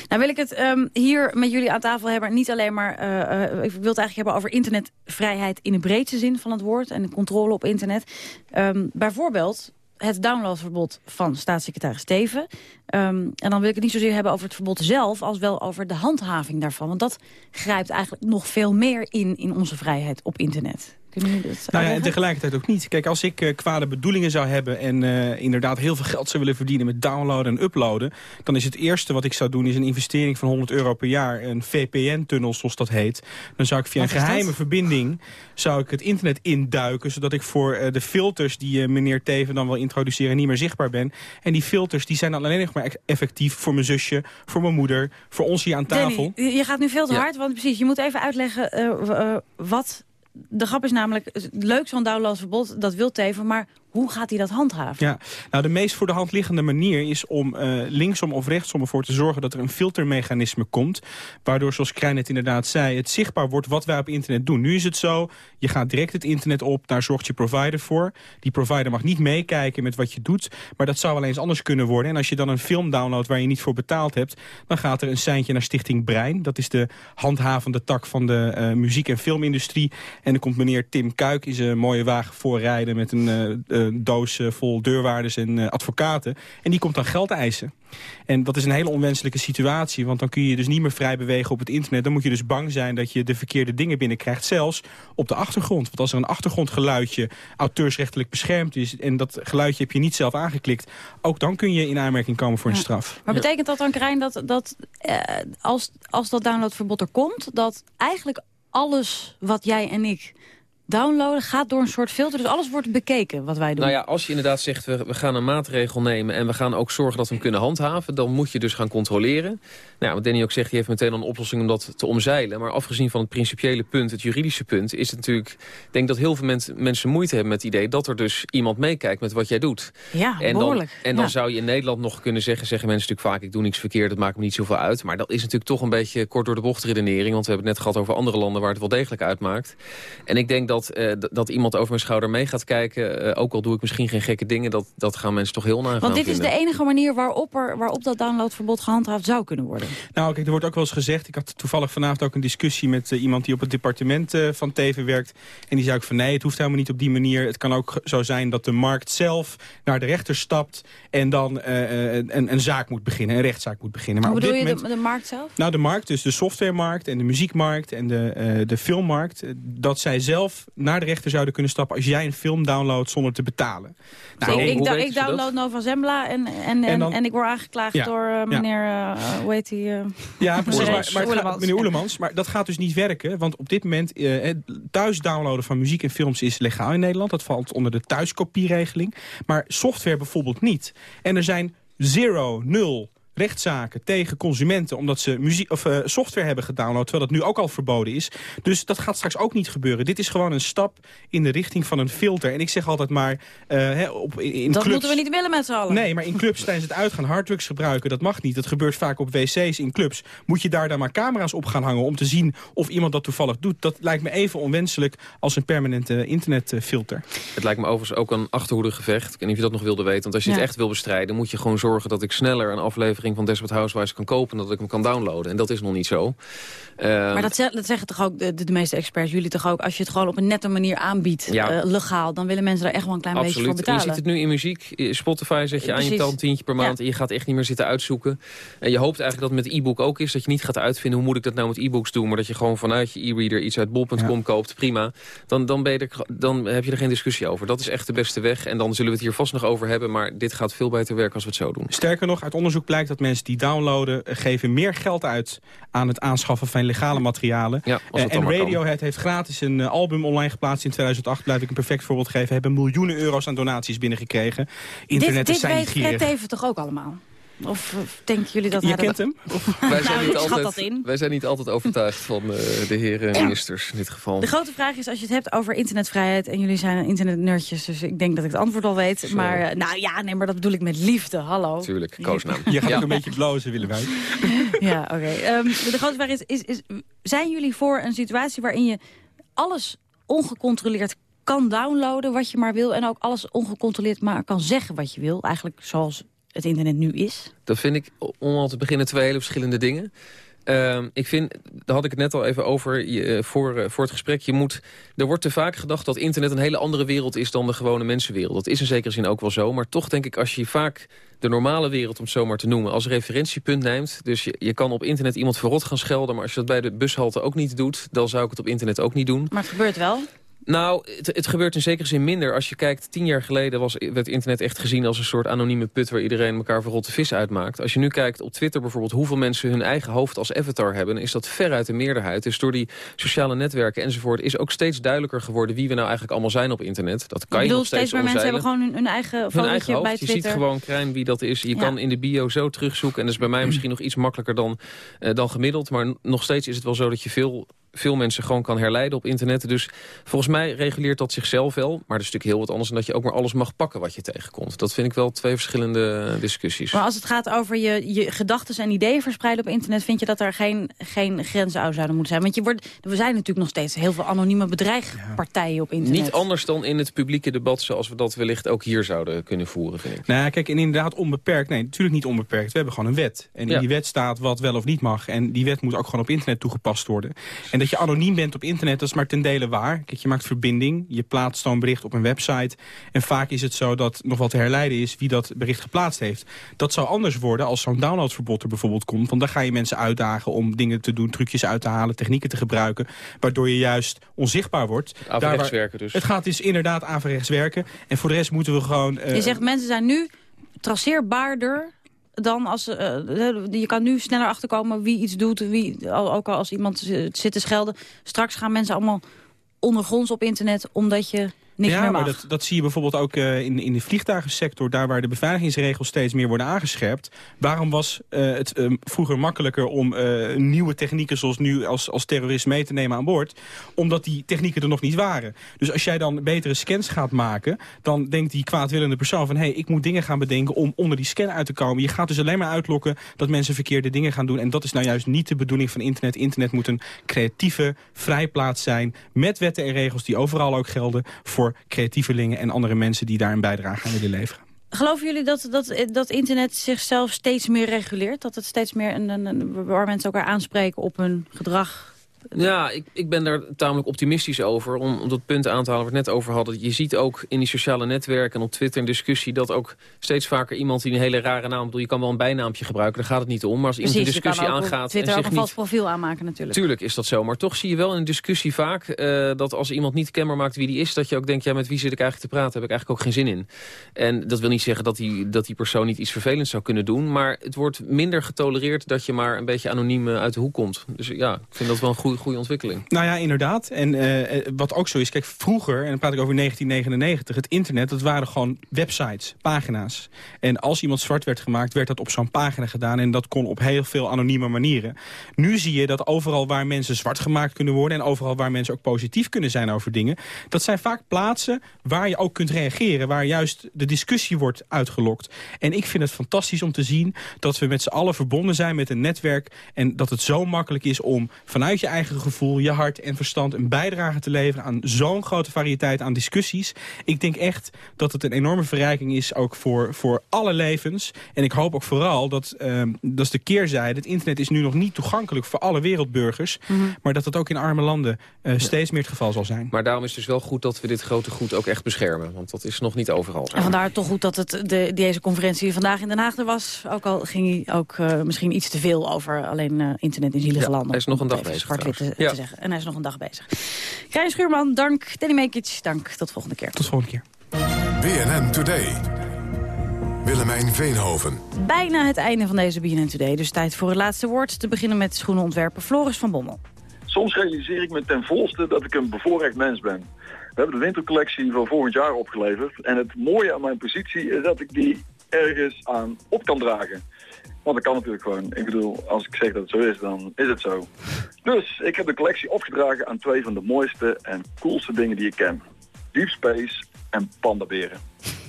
Nou wil ik het ehm, hier met jullie aan tafel hebben. Niet alleen maar, eh, eh, ik wil het eigenlijk hebben over internetvrijheid in de breedste zin van het woord. En de controle op internet. Ehm, bijvoorbeeld het downloadverbod van staatssecretaris Steven. Ehm, en dan wil ik het niet zozeer hebben over het verbod zelf... als wel over de handhaving daarvan. Want dat grijpt eigenlijk nog veel meer in, in onze vrijheid op internet. Kunnen jullie dat Nou ja, en tegelijkertijd ook niet. Kijk, als ik eh, kwade bedoelingen zou hebben en eh, inderdaad heel veel geld zou willen verdienen met downloaden en uploaden, dan is het eerste wat ik zou doen is een investering van 100 euro per jaar, een VPN-tunnel zoals dat heet. Dan zou ik via Wat een dat? geheime verbinding zou ik het internet induiken, zodat ik voor eh, de filters die eh, meneer Teven dan wil introduceren niet meer zichtbaar ben. En die filters die zijn dan alleen nog maar ex- effectief voor mijn zusje, voor mijn moeder, voor ons hier aan tafel. Danny, je- gaat nu veel te Ja. hard, want precies, je moet even uitleggen wat de grap is namelijk, leuk zo'n downloadverbod, dat wil Teven, maar hoe gaat hij dat handhaven? Ja, nou de meest voor de hand liggende manier is om uh, linksom of rechtsom ervoor te zorgen dat er een filtermechanisme komt. Waardoor, zoals Krijn het inderdaad zei, het zichtbaar wordt wat wij op internet doen. Nu is het zo, je gaat direct het internet op, daar zorgt je provider voor. Die provider mag niet meekijken met wat je doet, maar dat zou wel eens anders kunnen worden. En als je dan een film downloadt waar je niet voor betaald hebt, dan gaat er een seintje naar Stichting Brein. Dat is de handhavende tak van de uh, muziek- en filmindustrie. En dan komt meneer Tim Kuik in zijn mooie wagen voorrijden met een uh, doos vol deurwaarders en advocaten. En die komt dan geld eisen. En dat is een hele onwenselijke situatie, want dan kun je dus niet meer vrij bewegen op het internet. Dan moet je dus bang zijn dat je de verkeerde dingen binnenkrijgt, zelfs op de achtergrond. Want als er een achtergrondgeluidje auteursrechtelijk beschermd is... en dat geluidje heb je niet zelf aangeklikt... ook dan kun je in aanmerking komen voor een straf. Maar betekent dat dan, Krijn, dat, dat eh, als, als dat downloadverbod er komt... dat eigenlijk alles wat jij en ik downloaden gaat door een soort filter. Dus alles wordt bekeken wat wij doen. Nou ja, als je inderdaad zegt, we, we gaan een maatregel nemen... en we gaan ook zorgen dat we hem kunnen handhaven... dan moet je dus gaan controleren. Nou, wat Danny ook zegt, die heeft meteen een oplossing om dat te omzeilen. Maar afgezien van het principiële punt, het juridische punt... is het natuurlijk, ik denk dat heel veel mensen moeite hebben met het idee... dat er dus iemand meekijkt met wat jij doet. Ja, en behoorlijk. Dan, en dan ja. zou je in Nederland nog kunnen zeggen... zeggen mensen natuurlijk vaak, ik doe niks verkeerd, dat maakt me niet zoveel uit. Maar dat is natuurlijk toch een beetje kort door de bocht redenering... want we hebben het net gehad over andere landen waar het wel degelijk uitmaakt. En ik denk dat, uh, dat iemand over mijn schouder mee gaat kijken... Uh, ook al doe ik misschien geen gekke dingen, dat, dat gaan mensen toch heel naar Want dit vinden. is de enige manier waarop, er, waarop dat downloadverbod gehandhaafd zou kunnen worden. Nou, kijk, er wordt ook wel eens gezegd... ik had toevallig vanavond ook een discussie met uh, iemand die op het departement uh, van Teven werkt... en die zei ook van nee, het hoeft helemaal niet op die manier. Het kan ook zo zijn dat de markt zelf naar de rechter stapt... en dan een, een, zaak moet beginnen, een rechtszaak moet beginnen. Maar Hoe bedoel dit je moment, de, de, markt zelf? Nou, de markt, dus de softwaremarkt en de muziekmarkt en de, de filmmarkt... dat zij zelf naar de rechter zouden kunnen stappen... als jij een film downloadt zonder te betalen. Nou, ik, ik, ik download Nova Zembla en, en, en, en, en ik word aangeklaagd ja, door uh, meneer, uh, hoe heet die? Uh, ja, precies, maar, maar het gaat, meneer Oelemans. Maar dat gaat dus niet werken, want op dit moment... thuis downloaden van muziek en films is legaal in Nederland. Dat valt onder de thuiskopieregeling. Maar software bijvoorbeeld niet. En er zijn zero, nul rechtszaken tegen consumenten... omdat ze muziek, of, uh, software hebben gedownload, terwijl dat nu ook al verboden is. Dus dat gaat straks ook niet gebeuren. Dit is gewoon een stap in de richting van een filter. En ik zeg altijd maar... Uh, hè, op, in, in dat clubs, moeten we niet willen met z'n allen. Nee, maar in clubs tijdens het uitgaan harddrugs gebruiken, dat mag niet. Dat gebeurt vaak op wc's in clubs. Moet je daar dan maar camera's op gaan hangen... om te zien of iemand dat toevallig doet. Dat lijkt me even onwenselijk als een permanente internetfilter. Het lijkt me overigens ook een achterhoedegevecht. Ik weet niet of je dat nog wilde weten. Want als je ja. het echt wil bestrijden, moet je gewoon zorgen dat ik sneller een aflevering van Desperate Housewives kan kopen... dat ik hem kan downloaden. En dat is nog niet zo. Uh, maar dat, zeg, dat, zeggen toch ook de, de, meeste experts, jullie toch ook... als je het gewoon op een nette manier aanbiedt, ja. uh, legaal... dan willen mensen daar echt wel een klein Absoluut. beetje voor betalen. En je ziet het nu in muziek. Spotify zet je aan je tand tientje per maand... Ja. en je gaat echt niet meer zitten uitzoeken. En je hoopt eigenlijk dat het met e-book ook is... dat je niet gaat uitvinden hoe moet ik dat nou met e-books doen... maar dat je gewoon vanuit je e-reader iets uit bol.com koopt. Prima. Dan, dan, ben je er, dan heb je er geen discussie over. Dat is echt de beste weg. En dan zullen we het hier vast nog over hebben... maar dit gaat veel beter werken als we het zo doen. Sterker nog, uit onderzoek blijkt dat mensen die downloaden... geven meer geld uit aan het aanschaffen van legale materialen. Ja, uh, en Radiohead heeft gratis een uh, album online geplaatst in 2008. Blijf ik een perfect voorbeeld geven. Hebben miljoenen euro's aan donaties binnengekregen. Internet dit, is zijn dit weet Fred even toch ook allemaal? Of denken jullie dat Je hij kent dat... hem? Of... (laughs) Wij, zijn nou, niet altijd, dat in. wij zijn niet altijd overtuigd van uh, de heren ministers in dit geval. De grote vraag is, als je het hebt over internetvrijheid... en jullie zijn internetnerdjes, dus ik denk dat ik het antwoord al weet. Zo. Maar uh, nou ja, nee, maar dat bedoel ik met liefde. Hallo. Tuurlijk, koosnaam. (laughs) Je gaat ja. ook een beetje blozen, willen wij. (laughs) ja, oké. Okay. Um, de grote vraag is, is, is, zijn jullie voor een situatie waarin je alles ongecontroleerd kan downloaden wat je maar wil... en ook alles ongecontroleerd maar kan zeggen wat je wil? Eigenlijk zoals het internet nu is? Dat vind ik, om al te beginnen, twee hele verschillende dingen. Uh, ik vind, daar had ik het net al even over je, voor, uh, voor het gesprek. Je moet, er wordt te vaak gedacht dat internet een hele andere wereld is dan de gewone mensenwereld. Dat is in zekere zin ook wel zo. Maar toch denk ik, als je vaak de normale wereld, om het zo maar te noemen, als referentiepunt neemt. Dus je, je kan op internet iemand verrot gaan schelden. Maar als je dat bij de bushalte ook niet doet, dan zou ik het op internet ook niet doen. Maar het gebeurt wel. Nou, het, het, gebeurt in zekere zin minder. Als je kijkt, tien jaar geleden was, werd internet echt gezien als een soort anonieme put... waar iedereen elkaar verrotte vis uitmaakt. Als je nu kijkt op Twitter bijvoorbeeld hoeveel mensen hun eigen hoofd als avatar hebben... is dat veruit de meerderheid. Dus door die sociale netwerken enzovoort is ook steeds duidelijker geworden... wie we nou eigenlijk allemaal zijn op internet. Dat kan je bedoel, nog steeds steeds meer mensen hebben gewoon hun, hun eigen hun eigen hoofd. bij Je Twitter. ziet gewoon klein wie dat is. Je Ja. kan in de bio zo terugzoeken. En dat is bij mij misschien nog iets makkelijker dan, eh, dan gemiddeld. Maar nog steeds is het wel zo dat je veel veel mensen gewoon kan herleiden op internet. Dus volgens mij reguleert dat zichzelf wel. Maar dat is natuurlijk heel wat anders dan dat je ook maar alles mag pakken wat je tegenkomt. Dat vind ik wel twee verschillende discussies. Maar als het gaat over je, je gedachten en ideeën verspreiden op internet... vind je dat er geen, geen grenzen aan zouden moeten zijn? Want je wordt, we zijn natuurlijk nog steeds heel veel anonieme bedreigpartijen op internet. Niet anders dan in het publieke debat zoals we dat wellicht ook hier zouden kunnen voeren, vind ik. Nou ja, kijk, en inderdaad onbeperkt. Nee, natuurlijk niet onbeperkt. We hebben gewoon een wet. En in Ja. die wet staat wat wel of niet mag. En die wet moet ook gewoon op internet toegepast worden. En dat je anoniem bent op internet, dat is maar ten dele waar. Kijk, je maakt verbinding. Je plaatst zo'n bericht op een website. En vaak is het zo dat nog wel te herleiden is wie dat bericht geplaatst heeft. Dat zou anders worden als zo'n downloadverbod er bijvoorbeeld komt. Want dan ga je mensen uitdagen om dingen te doen, trucjes uit te halen, technieken te gebruiken. Waardoor je juist onzichtbaar wordt. Averechts werken dus. Het gaat dus inderdaad averechts werken. En voor de rest moeten we gewoon... eh, Je zegt mensen zijn nu traceerbaarder dan als... eh, je kan nu sneller achterkomen wie iets doet, wie, ook al als iemand zit te schelden. Straks gaan mensen allemaal ondergronds op internet omdat je niks ja, meer mag. maar dat, dat zie je bijvoorbeeld ook eh, in, in de vliegtuigensector... daar waar de beveiligingsregels steeds meer worden aangescherpt. Waarom was eh, het eh, vroeger makkelijker om eh, nieuwe technieken... zoals nu als, als terrorist mee te nemen aan boord? Omdat die technieken er nog niet waren. Dus als jij dan betere scans gaat maken... dan denkt die kwaadwillende persoon van... hé, hey, ik moet dingen gaan bedenken om onder die scan uit te komen. Je gaat dus alleen maar uitlokken dat mensen verkeerde dingen gaan doen. En dat is nou juist niet de bedoeling van internet. Internet moet een creatieve vrijplaats zijn... met wetten en regels die overal ook gelden... voor creatievelingen en andere mensen die daar een bijdrage aan willen leveren. Geloven jullie dat, dat, dat internet zichzelf steeds meer reguleert? Dat het steeds meer een, een- waar mensen elkaar aanspreken op hun gedrag? Ja, ik, ik ben daar tamelijk optimistisch over. Om, om dat punt aan te halen waar we het net over hadden. Je ziet ook in die sociale netwerken en op Twitter een discussie... dat ook steeds vaker iemand die een hele rare naam... bedoel, je kan wel een bijnaampje gebruiken, daar gaat het niet om. Maar als iemand Precies, een discussie ook aangaat... Twitter en ook zich een niet vals profiel aanmaken natuurlijk. Tuurlijk is dat zo, maar toch zie je wel in een discussie vaak... eh, dat als iemand niet kenbaar maakt wie die is... dat je ook denkt, ja, met wie zit ik eigenlijk te praten? Heb ik eigenlijk ook geen zin in. En dat wil niet zeggen dat die, dat die persoon niet iets vervelends zou kunnen doen... maar het wordt minder getolereerd dat je maar een beetje anoniem eh, uit de hoek komt. Dus ja, ik vind dat wel een goede, goede ontwikkeling. Nou ja, inderdaad. En eh, eh, wat ook zo is, kijk, vroeger, en dan praat ik over 1999... het internet, dat waren gewoon websites, pagina's. En als iemand zwart werd gemaakt, werd dat op zo'n pagina gedaan... en dat kon op heel veel anonieme manieren. Nu zie je dat overal waar mensen zwart gemaakt kunnen worden... en overal waar mensen ook positief kunnen zijn over dingen... dat zijn vaak plaatsen waar je ook kunt reageren... waar juist de discussie wordt uitgelokt. En ik vind het fantastisch om te zien dat we met z'n allen verbonden zijn met een netwerk... en dat het zo makkelijk is om vanuit je eigen gevoel, je hart en verstand... een bijdrage te leveren aan zo'n grote variëteit aan discussies. Ik denk echt dat het een enorme verrijking is ook voor, voor alle levens. En ik hoop ook vooral dat, ehm, dat is de keerzijde... het internet is nu nog niet toegankelijk voor alle wereldburgers... maar dat het ook in arme landen eh, steeds meer het geval zal zijn. Maar daarom is het dus wel goed dat we dit grote goed ook echt beschermen. Want dat is nog niet overal. En vandaar toch goed dat het de, deze conferentie vandaag in Den Haag er was. Ook al ging hij ook eh, misschien iets te veel over alleen eh, internet in zielige Ja, landen. hij is nog een dag bezig te, zeggen. En hij is nog een dag bezig. Krijn Schuurman, dank. Danny Mekic, dank. Tot volgende keer. Tot volgende keer. BNN Today. Willemijn Veenhoven. Bijna het einde van deze BNN Today. Dus tijd voor het laatste woord. Te beginnen met schoenenontwerper Floris van Bommel. Soms realiseer ik me ten volste dat ik een bevoorrecht mens ben. We hebben de wintercollectie van volgend jaar opgeleverd. En het mooie aan mijn positie is dat ik die ergens aan op kan dragen. Want dat kan natuurlijk gewoon. Ik bedoel, als ik zeg dat het zo is, dan is het zo. Dus ik heb de collectie opgedragen aan twee van de mooiste en coolste dingen die ik ken. Deep Space en pandaberen.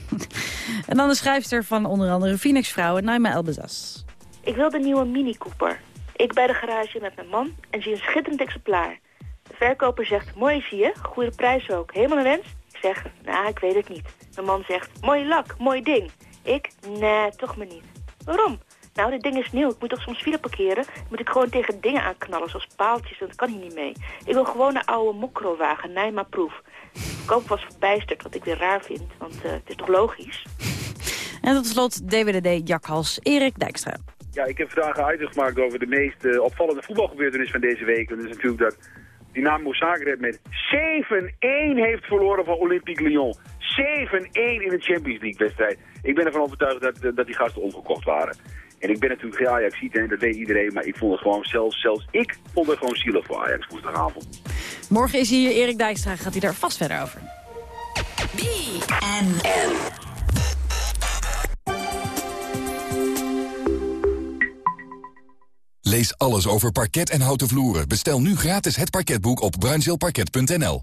(laughs) En dan de schrijfster van onder andere Phoenix Vrouwen, Naima Elbezas. Ik wil de nieuwe Mini Cooper. Ik bij de garage met mijn man en zie een schitterend exemplaar. De verkoper zegt, mooi zie je, goede prijs ook. Helemaal een wens? Ik zeg, nou, ik weet het niet. Mijn man zegt, mooi lak, mooi ding. Ik, nee, toch maar niet. Waarom? Nou, dit ding is nieuw. Ik moet toch soms file parkeren? Dan moet ik gewoon tegen dingen aanknallen, zoals paaltjes. Dat kan hier niet mee. Ik wil gewoon een oude mokrowagen, Nijma Proef. De koop was verbijsterd, wat ik weer raar vind. Want eh, het is toch logisch? En tot slot DWDD Jakhals Erik Dijkstra. Ja, ik heb vandaag een gemaakt over de meest eh, opvallende voetbalgebeurtenis van deze week. En dat is natuurlijk dat Dynamo Zagreb met 7-1 heeft verloren van Olympique Lyon. 7-1 in een Champions League wedstrijd. Ik ben ervan overtuigd dat, dat die gasten omgekocht waren. En ik ben natuurlijk geen Ajax en dat weet iedereen. Maar ik vond het gewoon, zelfs, zelfs ik vond het gewoon zielig voor Ajax woensdagavond. Morgen is hier Erik Dijkstra, gaat hij daar vast verder over. Lees alles over parket en houten vloeren. Bestel nu gratis het parketboek op bruinzeelparket.nl.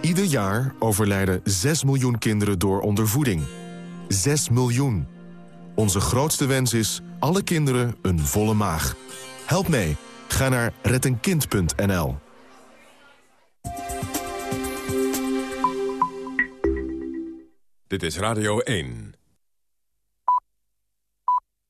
Ieder jaar overlijden 6 miljoen kinderen door ondervoeding. 6 miljoen. Onze grootste wens is alle kinderen een volle maag. Help mee. Ga naar rettenkind.nl. Dit is Radio 1.